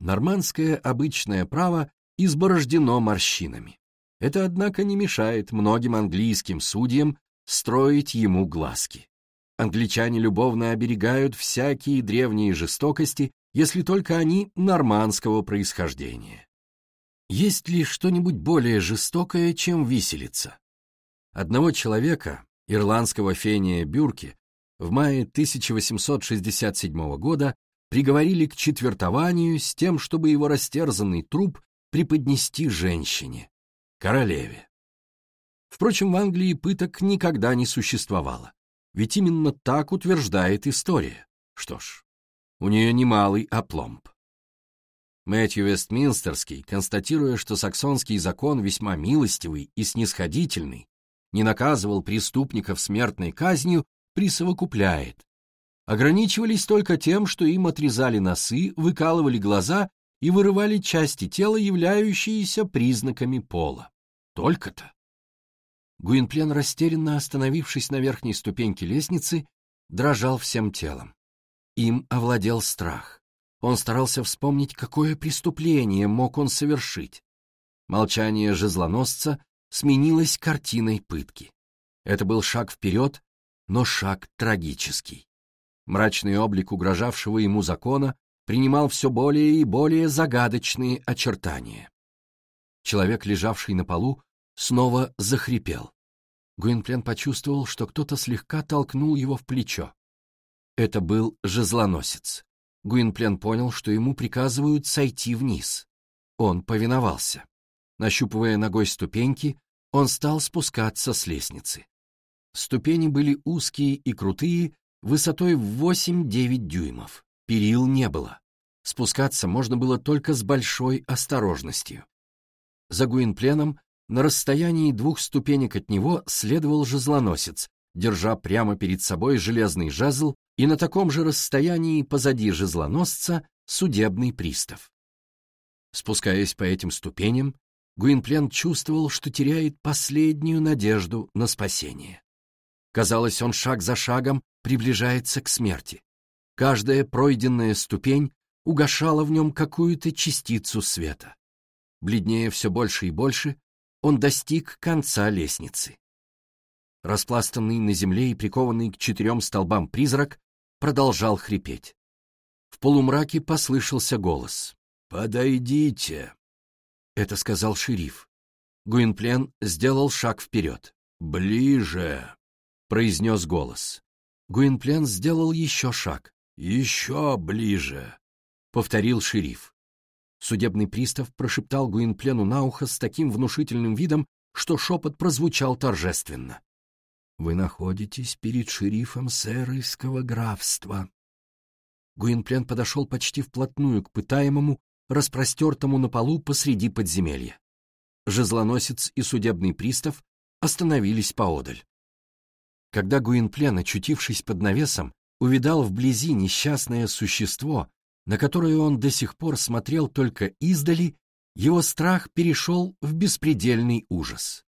Нормандское обычное право изборождено морщинами. Это, однако, не мешает многим английским судьям строить ему глазки. Англичане любовно оберегают всякие древние жестокости, если только они нормандского происхождения. Есть ли что-нибудь более жестокое, чем виселица? Одного человека, ирландского фения Бюрки, в мае 1867 года приговорили к четвертованию с тем, чтобы его растерзанный труп преподнести женщине, королеве. Впрочем, в Англии пыток никогда не существовало, ведь именно так утверждает история. Что ж, у нее немалый опломб. Мэтью Вестминстерский, констатируя, что саксонский закон весьма милостивый и снисходительный, не наказывал преступников смертной казнью, присовокупляет. Ограничивались только тем, что им отрезали носы, выкалывали глаза и вырывали части тела, являющиеся признаками пола. Только-то. Гуинплен, растерянно остановившись на верхней ступеньке лестницы, дрожал всем телом. Им овладел страх. Он старался вспомнить, какое преступление мог он совершить. Молчание жезлоносца сменилось картиной пытки. Это был шаг вперед, но шаг трагический. Мрачный облик угрожавшего ему закона принимал все более и более загадочные очертания. Человек, лежавший на полу, снова захрипел. Гуинплен почувствовал, что кто-то слегка толкнул его в плечо. Это был жезлоносец. Гуинплен понял, что ему приказывают сойти вниз. Он повиновался. Нащупывая ногой ступеньки, он стал спускаться с лестницы. Ступени были узкие и крутые, высотой в 8-9 дюймов. Перил не было. Спускаться можно было только с большой осторожностью. За Гуинпленом на расстоянии двух ступенек от него следовал жезлоносец, держа прямо перед собой железный жезл, и на таком же расстоянии позади жезлоносца судебный пристав. Спускаясь по этим ступеням, Гуинплен чувствовал, что теряет последнюю надежду на спасение. Казалось, он шаг за шагом приближается к смерти. Каждая пройденная ступень угошала в нем какую-то частицу света. Бледнее все больше и больше, он достиг конца лестницы. Распластанный на земле и прикованный к четырем столбам призрак продолжал хрипеть. В полумраке послышался голос. «Подойдите!» Это сказал шериф. Гуинплен сделал шаг вперед. «Ближе!» — произнес голос. Гуинплен сделал еще шаг. «Еще ближе!» — повторил шериф. Судебный пристав прошептал Гуинплену на ухо с таким внушительным видом, что шепот прозвучал торжественно. «Вы находитесь перед шерифом Сэройского графства». Гуинплен подошел почти вплотную к пытаемому, распростертому на полу посреди подземелья. Жезлоносец и судебный пристав остановились поодаль. Когда Гуинплен, очутившись под навесом, увидал вблизи несчастное существо, на которое он до сих пор смотрел только издали, его страх перешел в беспредельный ужас.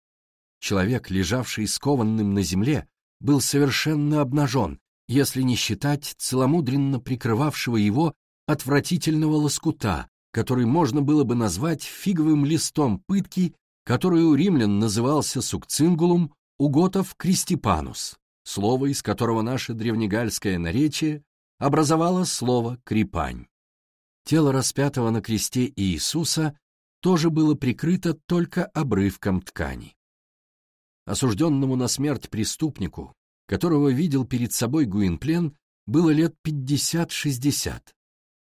Человек, лежавший скованным на земле, был совершенно обнажен, если не считать целомудренно прикрывавшего его отвратительного лоскута, который можно было бы назвать фиговым листом пытки, который у римлян назывался сукцингулум, у готов крестипанус, слово, из которого наше древнегальское наречие образовало слово «крепань». Тело распятого на кресте Иисуса тоже было прикрыто только обрывком ткани. Осужденному на смерть преступнику, которого видел перед собой Гуинплен, было лет 50-60.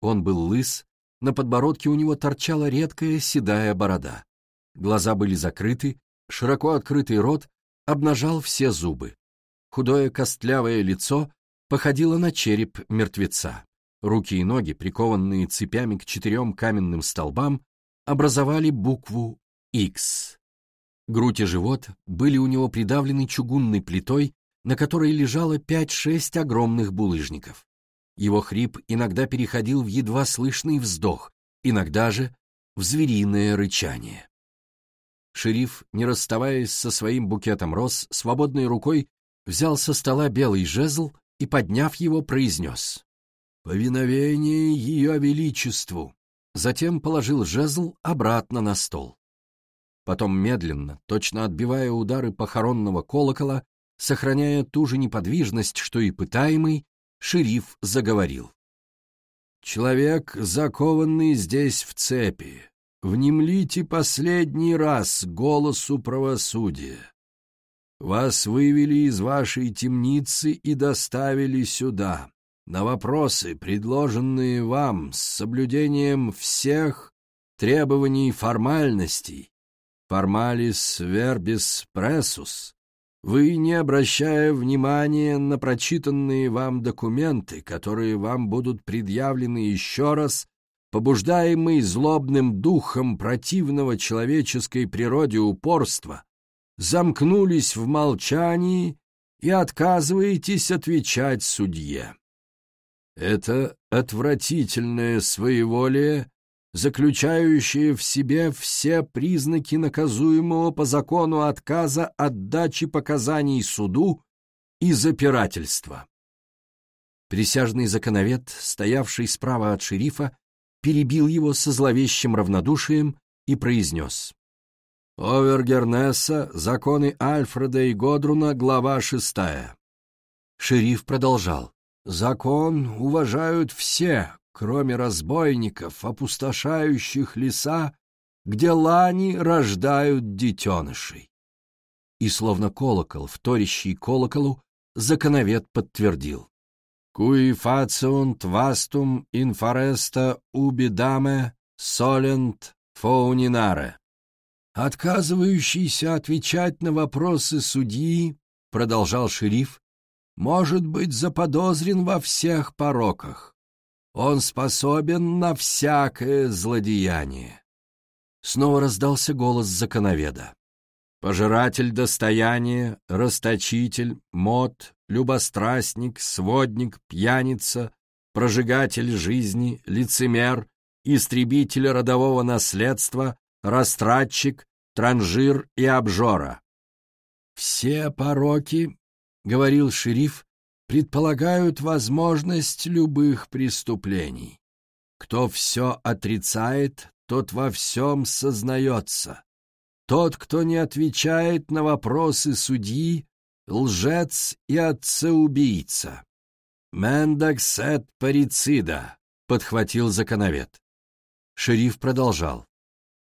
Он был лыс, на подбородке у него торчала редкая седая борода. Глаза были закрыты, широко открытый рот обнажал все зубы. Худое костлявое лицо походило на череп мертвеца. Руки и ноги, прикованные цепями к четырем каменным столбам, образовали букву X. Грудь и живот были у него придавлены чугунной плитой, на которой лежало пять-шесть огромных булыжников. Его хрип иногда переходил в едва слышный вздох, иногда же в звериное рычание. Шериф, не расставаясь со своим букетом роз, свободной рукой взял со стола белый жезл и, подняв его, произнес «Повиновение Ее Величеству!» Затем положил жезл обратно на стол. Потом медленно, точно отбивая удары похоронного колокола, сохраняя ту же неподвижность, что и пытаемый, шериф заговорил. «Человек, закованный здесь в цепи, внемлите последний раз голосу правосудия. Вас вывели из вашей темницы и доставили сюда. На вопросы, предложенные вам с соблюдением всех требований формальностей, формалис вербис прессус, вы, не обращая внимания на прочитанные вам документы, которые вам будут предъявлены еще раз, побуждаемый злобным духом противного человеческой природе упорства, замкнулись в молчании и отказываетесь отвечать судье. Это отвратительное своеволие заключающее в себе все признаки наказуемого по закону отказа от дачи показаний суду и запирательства. Присяжный законовед, стоявший справа от шерифа, перебил его со зловещим равнодушием и произнес. «Овергернесса, законы Альфреда и Годруна, глава шестая». Шериф продолжал. «Закон уважают все, кроме разбойников, опустошающих леса, где лани рождают детенышей. И словно колокол, вторящий колоколу, законовед подтвердил. «Куи фациунт вастум инфареста убидаме солент фоунинаре». Отказывающийся отвечать на вопросы судьи, продолжал шериф, может быть заподозрен во всех пороках. Он способен на всякое злодеяние. Снова раздался голос законоведа. Пожиратель достояния, расточитель, мод, любострастник, сводник, пьяница, прожигатель жизни, лицемер, истребитель родового наследства, растратчик, транжир и обжора. «Все пороки, — говорил шериф, предполагают возможность любых преступлений. Кто все отрицает, тот во всем сознается. Тот, кто не отвечает на вопросы судьи, лжец и отцеубийца. «Мендакс эт парицида», — подхватил законовед. Шериф продолжал.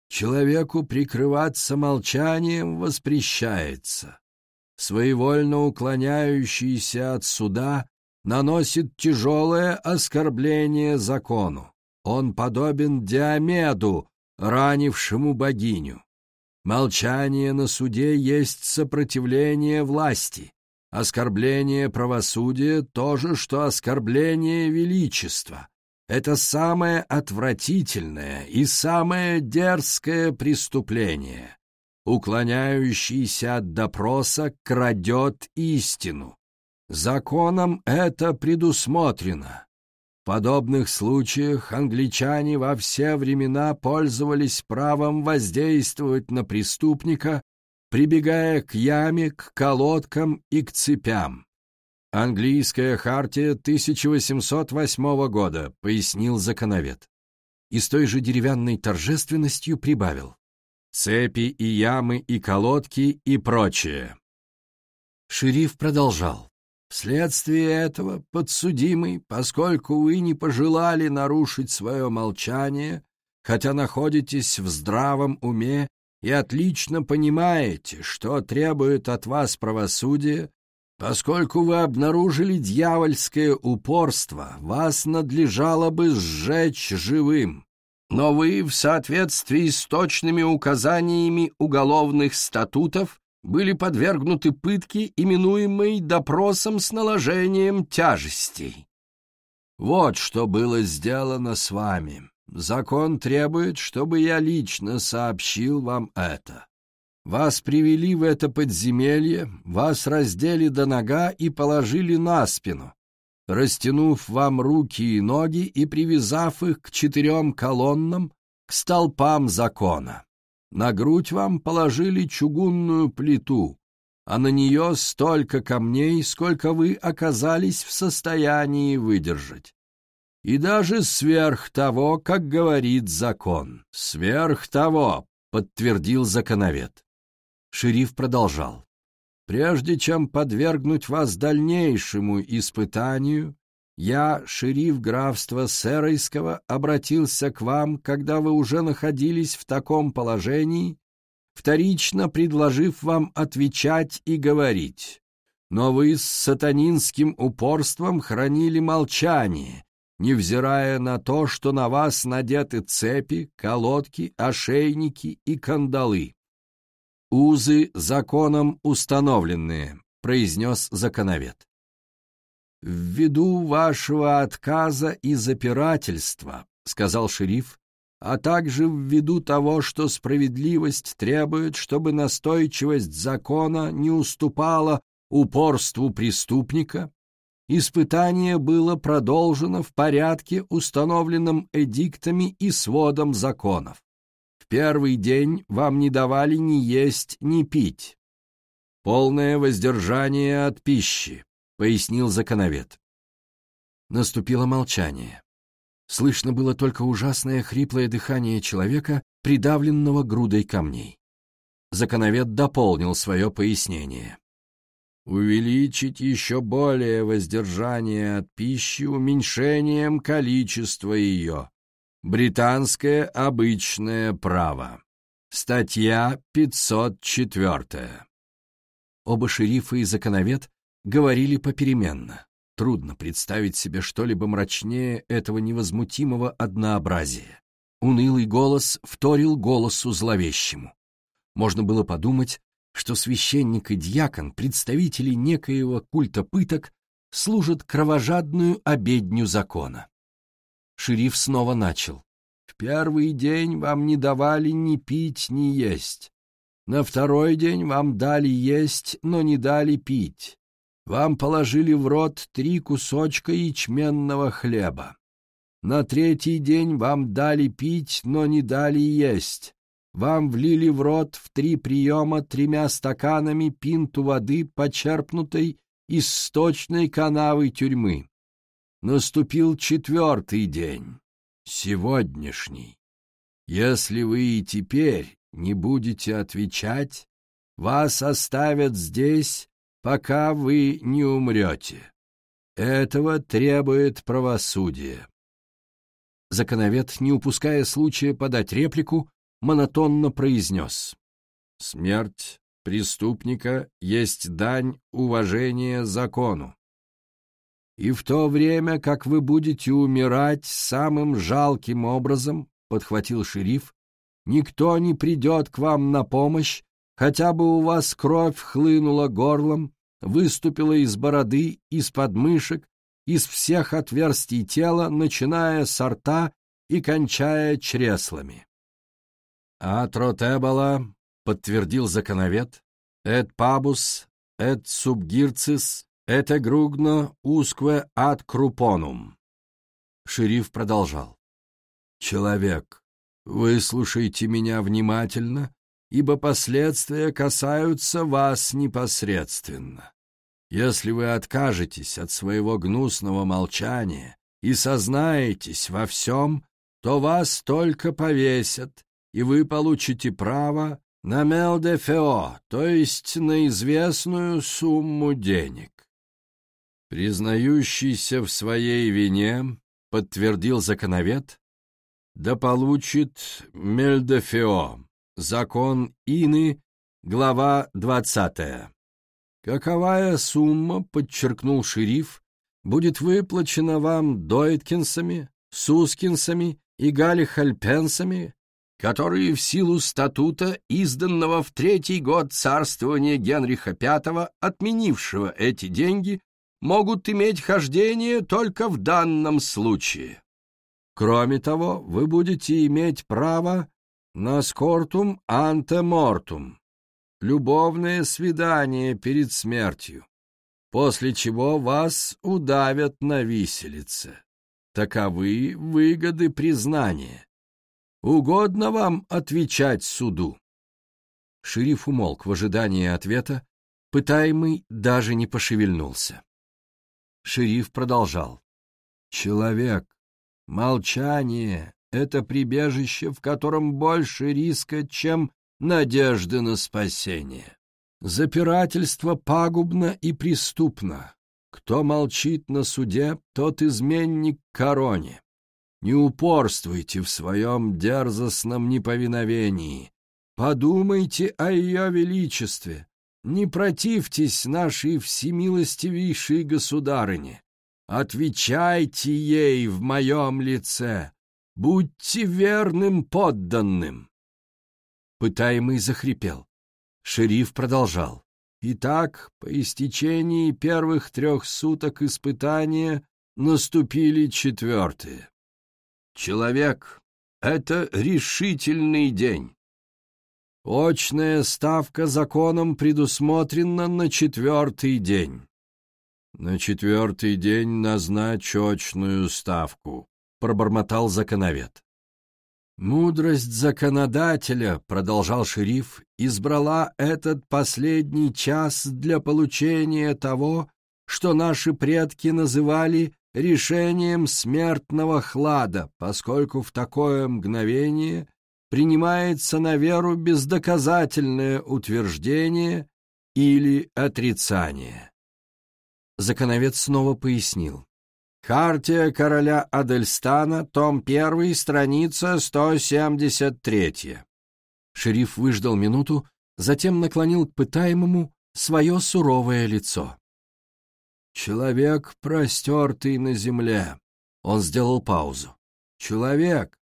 «Человеку прикрываться молчанием воспрещается своевольно уклоняющийся от суда, наносит тяжелое оскорбление закону. Он подобен Диомеду, ранившему богиню. Молчание на суде есть сопротивление власти. Оскорбление правосудия — то же, что оскорбление величества. Это самое отвратительное и самое дерзкое преступление уклоняющийся от допроса, крадет истину. Законом это предусмотрено. Подобных случаях англичане во все времена пользовались правом воздействовать на преступника, прибегая к яме, к колодкам и к цепям. «Английская хартия 1808 года», — пояснил законовед. И с той же деревянной торжественностью прибавил цепи и ямы и колодки и прочее. Шериф продолжал. Вследствие этого, подсудимый, поскольку вы не пожелали нарушить свое молчание, хотя находитесь в здравом уме и отлично понимаете, что требует от вас правосудие, поскольку вы обнаружили дьявольское упорство, вас надлежало бы сжечь живым. Но вы в соответствии с точными указаниями уголовных статутов были подвергнуты пытке, именуемой допросом с наложением тяжестей. Вот что было сделано с вами. Закон требует, чтобы я лично сообщил вам это. Вас привели в это подземелье, вас раздели до нога и положили на спину, растянув вам руки и ноги и привязав их к четырем колоннам, к столпам закона. На грудь вам положили чугунную плиту, а на нее столько камней, сколько вы оказались в состоянии выдержать. И даже сверх того, как говорит закон. Сверх того, подтвердил законовед. Шериф продолжал. Прежде чем подвергнуть вас дальнейшему испытанию, я, шериф графства Серойского, обратился к вам, когда вы уже находились в таком положении, вторично предложив вам отвечать и говорить. Но вы с сатанинским упорством хранили молчание, невзирая на то, что на вас надеты цепи, колодки, ошейники и кандалы. «Узы законом установленные», — произнес законовед. «Ввиду вашего отказа и запирательства», — сказал шериф, «а также ввиду того, что справедливость требует, чтобы настойчивость закона не уступала упорству преступника, испытание было продолжено в порядке, установленном эдиктами и сводом законов первый день вам не давали ни есть, ни пить. Полное воздержание от пищи, пояснил законовед. Наступило молчание. Слышно было только ужасное хриплое дыхание человека, придавленного грудой камней. Законовед дополнил свое пояснение. Увеличить еще более воздержание от пищи уменьшением количества ее. Британское обычное право. Статья 504. Оба шерифа и законовед говорили попеременно. Трудно представить себе что-либо мрачнее этого невозмутимого однообразия. Унылый голос вторил голосу зловещему. Можно было подумать, что священник и дьякон, представители некоего культа пыток, служат кровожадную обедню закона. Шериф снова начал. «В первый день вам не давали ни пить, ни есть. На второй день вам дали есть, но не дали пить. Вам положили в рот три кусочка ячменного хлеба. На третий день вам дали пить, но не дали есть. Вам влили в рот в три приема тремя стаканами пинту воды, почерпнутой из сточной канавы тюрьмы. Наступил четвертый день, сегодняшний. Если вы и теперь не будете отвечать, вас оставят здесь, пока вы не умрете. Этого требует правосудие. Законовед, не упуская случая подать реплику, монотонно произнес. Смерть преступника есть дань уважения закону. И в то время, как вы будете умирать самым жалким образом, — подхватил шериф, — никто не придет к вам на помощь, хотя бы у вас кровь хлынула горлом, выступила из бороды, из подмышек, из всех отверстий тела, начиная с рта и кончая чреслами. «Атротебала», — подтвердил законовед, — «эт пабус, эт субгирцис, это гругно ускве ад крупонум. Шериф продолжал. Человек, выслушайте меня внимательно, ибо последствия касаются вас непосредственно. Если вы откажетесь от своего гнусного молчания и сознаетесь во всем, то вас только повесят, и вы получите право на мел де фео, то есть на известную сумму денег. Признающийся в своей вине, подтвердил законовед, да получит Мельдефео, закон Ины, глава двадцатая. Каковая сумма, подчеркнул шериф, будет выплачена вам Дойткинсами, Сускинсами и Галихальпенсами, которые в силу статута, изданного в третий год царствования Генриха V, отменившего эти деньги, могут иметь хождение только в данном случае. Кроме того, вы будете иметь право на скортум анте мортум, любовное свидание перед смертью, после чего вас удавят на виселице. Таковы выгоды признания. Угодно вам отвечать суду? Шериф умолк в ожидании ответа, пытаемый даже не пошевельнулся. Шериф продолжал. «Человек, молчание — это прибежище, в котором больше риска, чем надежды на спасение. Запирательство пагубно и преступно. Кто молчит на суде, тот изменник короне. Не упорствуйте в своем дерзостном неповиновении. подумайте о ее величестве, не противьтесь нашей всемилостивейшей государыне, отвечайте ей в моем лице, будьте верным подданным. Пытаемый захрипел. Шериф продолжал. Итак, по истечении первых трех суток испытания наступили четвертые. Человек — это решительный день. Очная ставка законом предусмотрена на четвертый день. На четвертый день назначь очную ставку, пробормотал законовед. Мудрость законодателя, продолжал шериф, избрала этот последний час для получения того, что наши предки называли решением смертного хлада, поскольку в такое мгновение принимается на веру бездоказательное утверждение или отрицание. Законовец снова пояснил. Хартия короля Адельстана, том 1, страница 173. Шериф выждал минуту, затем наклонил к пытаемому свое суровое лицо. «Человек, простертый на земле». Он сделал паузу. «Человек,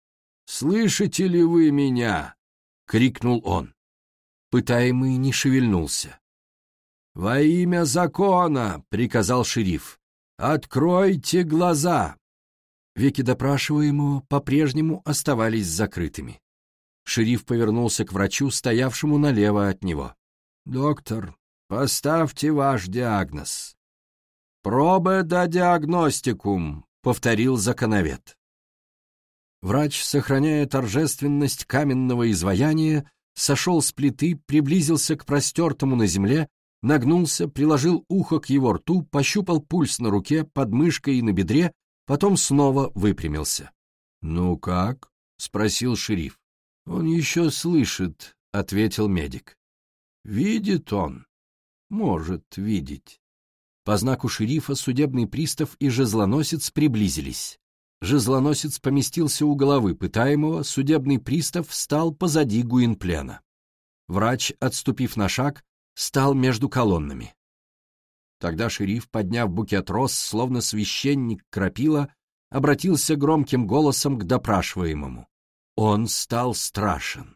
слышите ли вы меня?» — крикнул он. Пытаемый не шевельнулся. «Во имя закона!» — приказал шериф. «Откройте глаза!» Веки допрашиваемого по-прежнему оставались закрытыми. Шериф повернулся к врачу, стоявшему налево от него. «Доктор, поставьте ваш диагноз». «Пробе да диагностикум», — повторил законовед. Врач, сохраняя торжественность каменного изваяния, сошел с плиты, приблизился к простертому на земле, нагнулся, приложил ухо к его рту, пощупал пульс на руке, под мышкой и на бедре, потом снова выпрямился. «Ну как?» — спросил шериф. «Он еще слышит», — ответил медик. «Видит он?» «Может видеть». По знаку шерифа судебный пристав и жезлоносец приблизились. Жезлоносец поместился у головы пытаемого, судебный пристав встал позади Гуинплена. Врач, отступив на шаг, стал между колоннами. Тогда шериф, подняв букет роз, словно священник крапила, обратился громким голосом к допрашиваемому. Он стал страшен.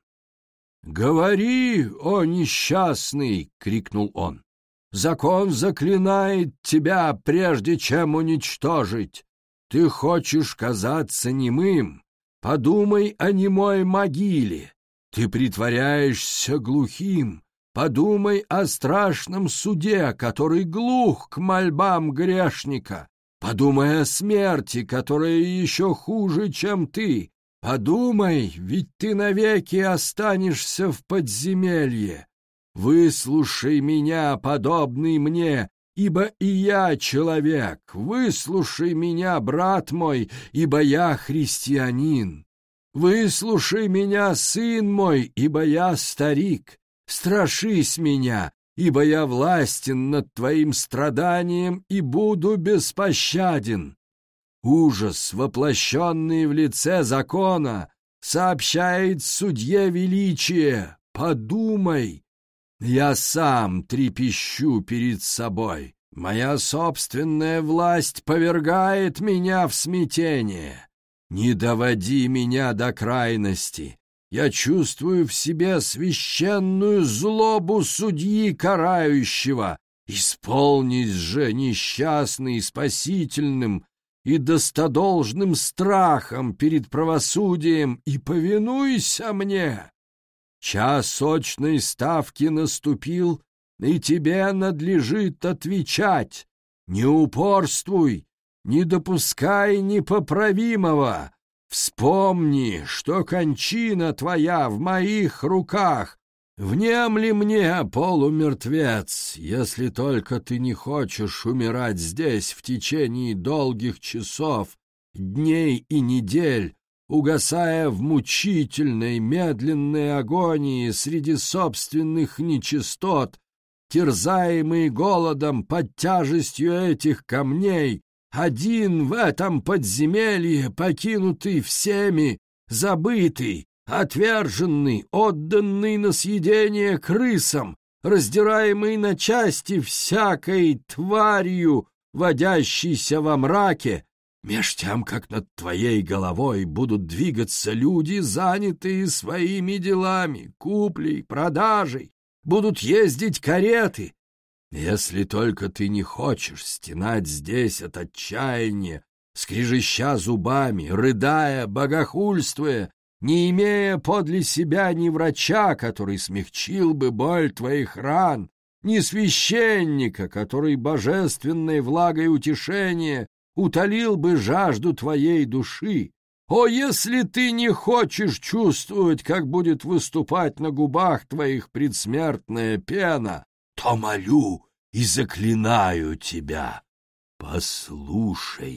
«Говори, о несчастный!» — крикнул он. Закон заклинает тебя, прежде чем уничтожить. Ты хочешь казаться немым? Подумай о немой могиле. Ты притворяешься глухим. Подумай о страшном суде, который глух к мольбам грешника. Подумай о смерти, которая еще хуже, чем ты. Подумай, ведь ты навеки останешься в подземелье. Выслушай меня, подобный мне, ибо и я человек. Выслушай меня, брат мой, ибо я христианин. Выслушай меня, сын мой, ибо я старик. Страшись меня, ибо я властен над твоим страданием и буду беспощаден. Ужас, воплощенный в лице закона, сообщает судье величие. Подумай, я сам трепещу перед собой. Моя собственная власть повергает меня в смятение. Не доводи меня до крайности. Я чувствую в себе священную злобу судьи карающего. Исполнись же несчастный спасительным и достодолжным страхом перед правосудием и повинуйся мне. Час сочной ставки наступил, и тебе надлежит отвечать. Не упорствуй, не допускай непоправимого. Вспомни, что кончина твоя в моих руках. Внемли мне, полумертвец, если только ты не хочешь умирать здесь в течение долгих часов, дней и недель, угасая в мучительной, медленной агонии среди собственных нечистот, терзаемый голодом под тяжестью этих камней, один в этом подземелье, покинутый всеми, забытый, отверженный, отданный на съедение крысам, раздираемый на части всякой тварью, водящейся во мраке, меж тем, как над твоей головой будут двигаться люди, занятые своими делами, куплей, продажей, будут ездить кареты. Если только ты не хочешь стенать здесь от отчаяния, скрежеща зубами, рыдая, богохульствуя, не имея подле себя ни врача, который смягчил бы боль твоих ран, ни священника, который божественной влагой утешения утолил бы жажду твоей души. О, если ты не хочешь чувствовать, как будет выступать на губах твоих предсмертная пена, то молю и заклинаю тебя, послушайся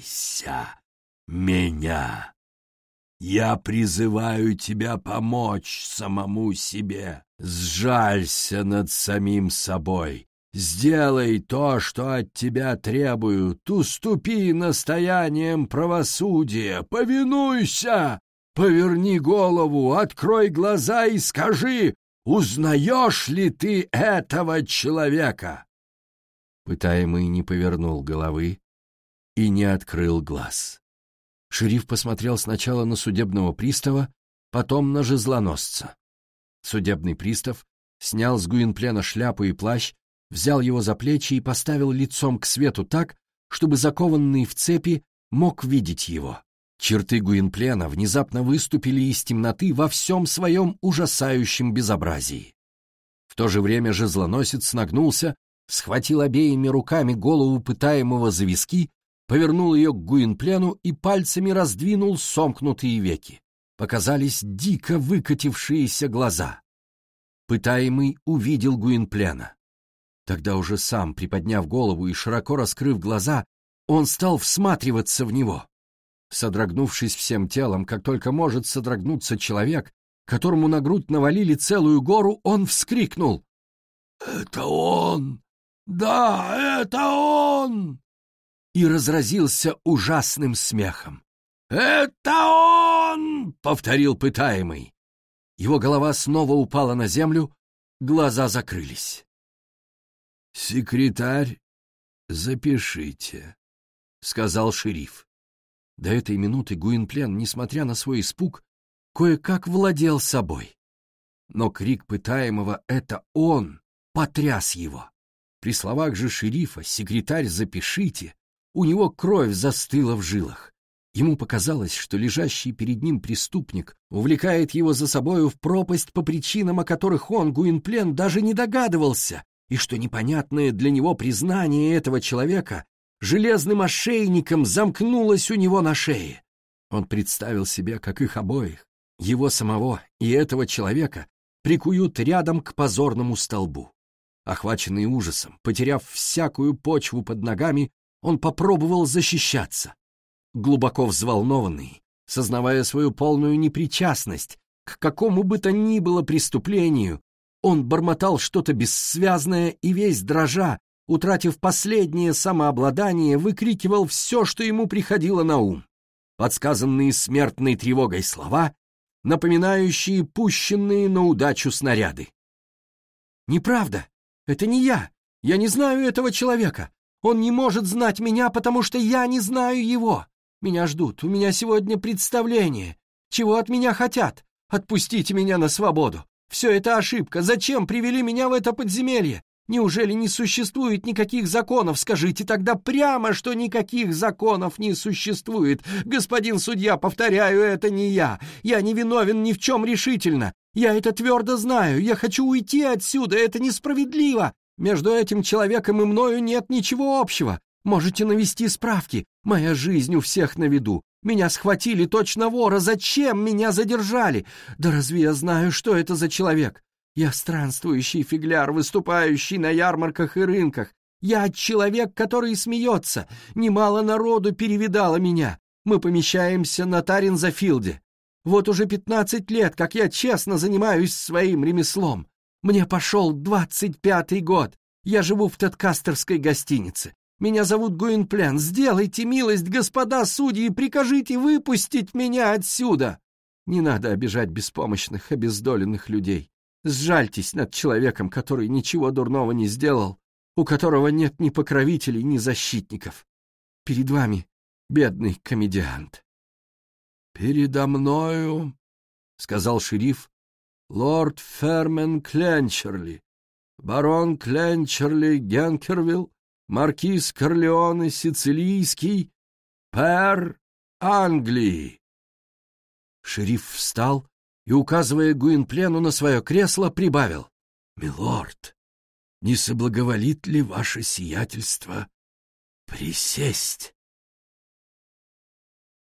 меня. Я призываю тебя помочь самому себе. Сжалься над самим собой. Сделай то, что от тебя требуют. Уступи настоянием правосудия. Повинуйся. Поверни голову, открой глаза и скажи, узнаешь ли ты этого человека? Пытаемый не повернул головы и не открыл глаз. Шериф посмотрел сначала на судебного пристава, потом на жезлоносца. Судебный пристав снял с Гуинплена шляпу и плащ, взял его за плечи и поставил лицом к свету так, чтобы закованный в цепи мог видеть его. Черты Гуинплена внезапно выступили из темноты во всем своем ужасающем безобразии. В то же время жезлоносец нагнулся, схватил обеими руками голову пытаемого за виски повернул ее к Гуинплену и пальцами раздвинул сомкнутые веки. Показались дико выкатившиеся глаза. Пытаемый увидел Гуинплена. Тогда уже сам, приподняв голову и широко раскрыв глаза, он стал всматриваться в него. Содрогнувшись всем телом, как только может содрогнуться человек, которому на грудь навалили целую гору, он вскрикнул. «Это он! Да, это он!» и разразился ужасным смехом. «Это он!» — повторил пытаемый. Его голова снова упала на землю, глаза закрылись. «Секретарь, запишите», — сказал шериф. До этой минуты Гуинплен, несмотря на свой испуг, кое-как владел собой. Но крик пытаемого «это он!» потряс его. При словах же шерифа «секретарь, запишите» У него кровь застыла в жилах. Ему показалось, что лежащий перед ним преступник увлекает его за собою в пропасть по причинам, о которых он, Гуинплен, даже не догадывался, и что непонятное для него признание этого человека железным ошейником замкнулось у него на шее. Он представил себе, как их обоих, его самого и этого человека, прикуют рядом к позорному столбу. Охваченный ужасом, потеряв всякую почву под ногами, он попробовал защищаться. Глубоко взволнованный, сознавая свою полную непричастность к какому бы то ни было преступлению, он бормотал что-то бессвязное и весь дрожа, утратив последнее самообладание, выкрикивал все, что ему приходило на ум. Подсказанные смертной тревогой слова, напоминающие пущенные на удачу снаряды. «Неправда! Это не я! Я не знаю этого человека! Он не может знать меня, потому что я не знаю его. Меня ждут, у меня сегодня представление. Чего от меня хотят? Отпустите меня на свободу. Все это ошибка. Зачем привели меня в это подземелье? Неужели не существует никаких законов? Скажите тогда прямо, что никаких законов не существует. Господин судья, повторяю, это не я. Я не виновен ни в чем решительно. Я это твердо знаю. Я хочу уйти отсюда. Это несправедливо. Между этим человеком и мною нет ничего общего. Можете навести справки. Моя жизнь у всех на виду. Меня схватили точно вора. Зачем меня задержали? Да разве я знаю, что это за человек? Я странствующий фигляр, выступающий на ярмарках и рынках. Я человек, который смеется. Немало народу перевидало меня. Мы помещаемся на Таринзафилде. Вот уже пятнадцать лет, как я честно занимаюсь своим ремеслом. Мне пошел двадцать пятый год. Я живу в Теткастерской гостинице. Меня зовут Гуинплен. Сделайте милость, господа судьи, прикажите выпустить меня отсюда!» Не надо обижать беспомощных, обездоленных людей. Сжальтесь над человеком, который ничего дурного не сделал, у которого нет ни покровителей, ни защитников. Перед вами бедный комедиант. — Передо мною, — сказал шериф, — лорд Фермен Кленчерли, барон Кленчерли Генкервилл, маркиз Корлеоне Сицилийский, пэр Англии. Шериф встал и, указывая Гуинплену на свое кресло, прибавил. — Милорд, не соблаговолит ли ваше сиятельство присесть?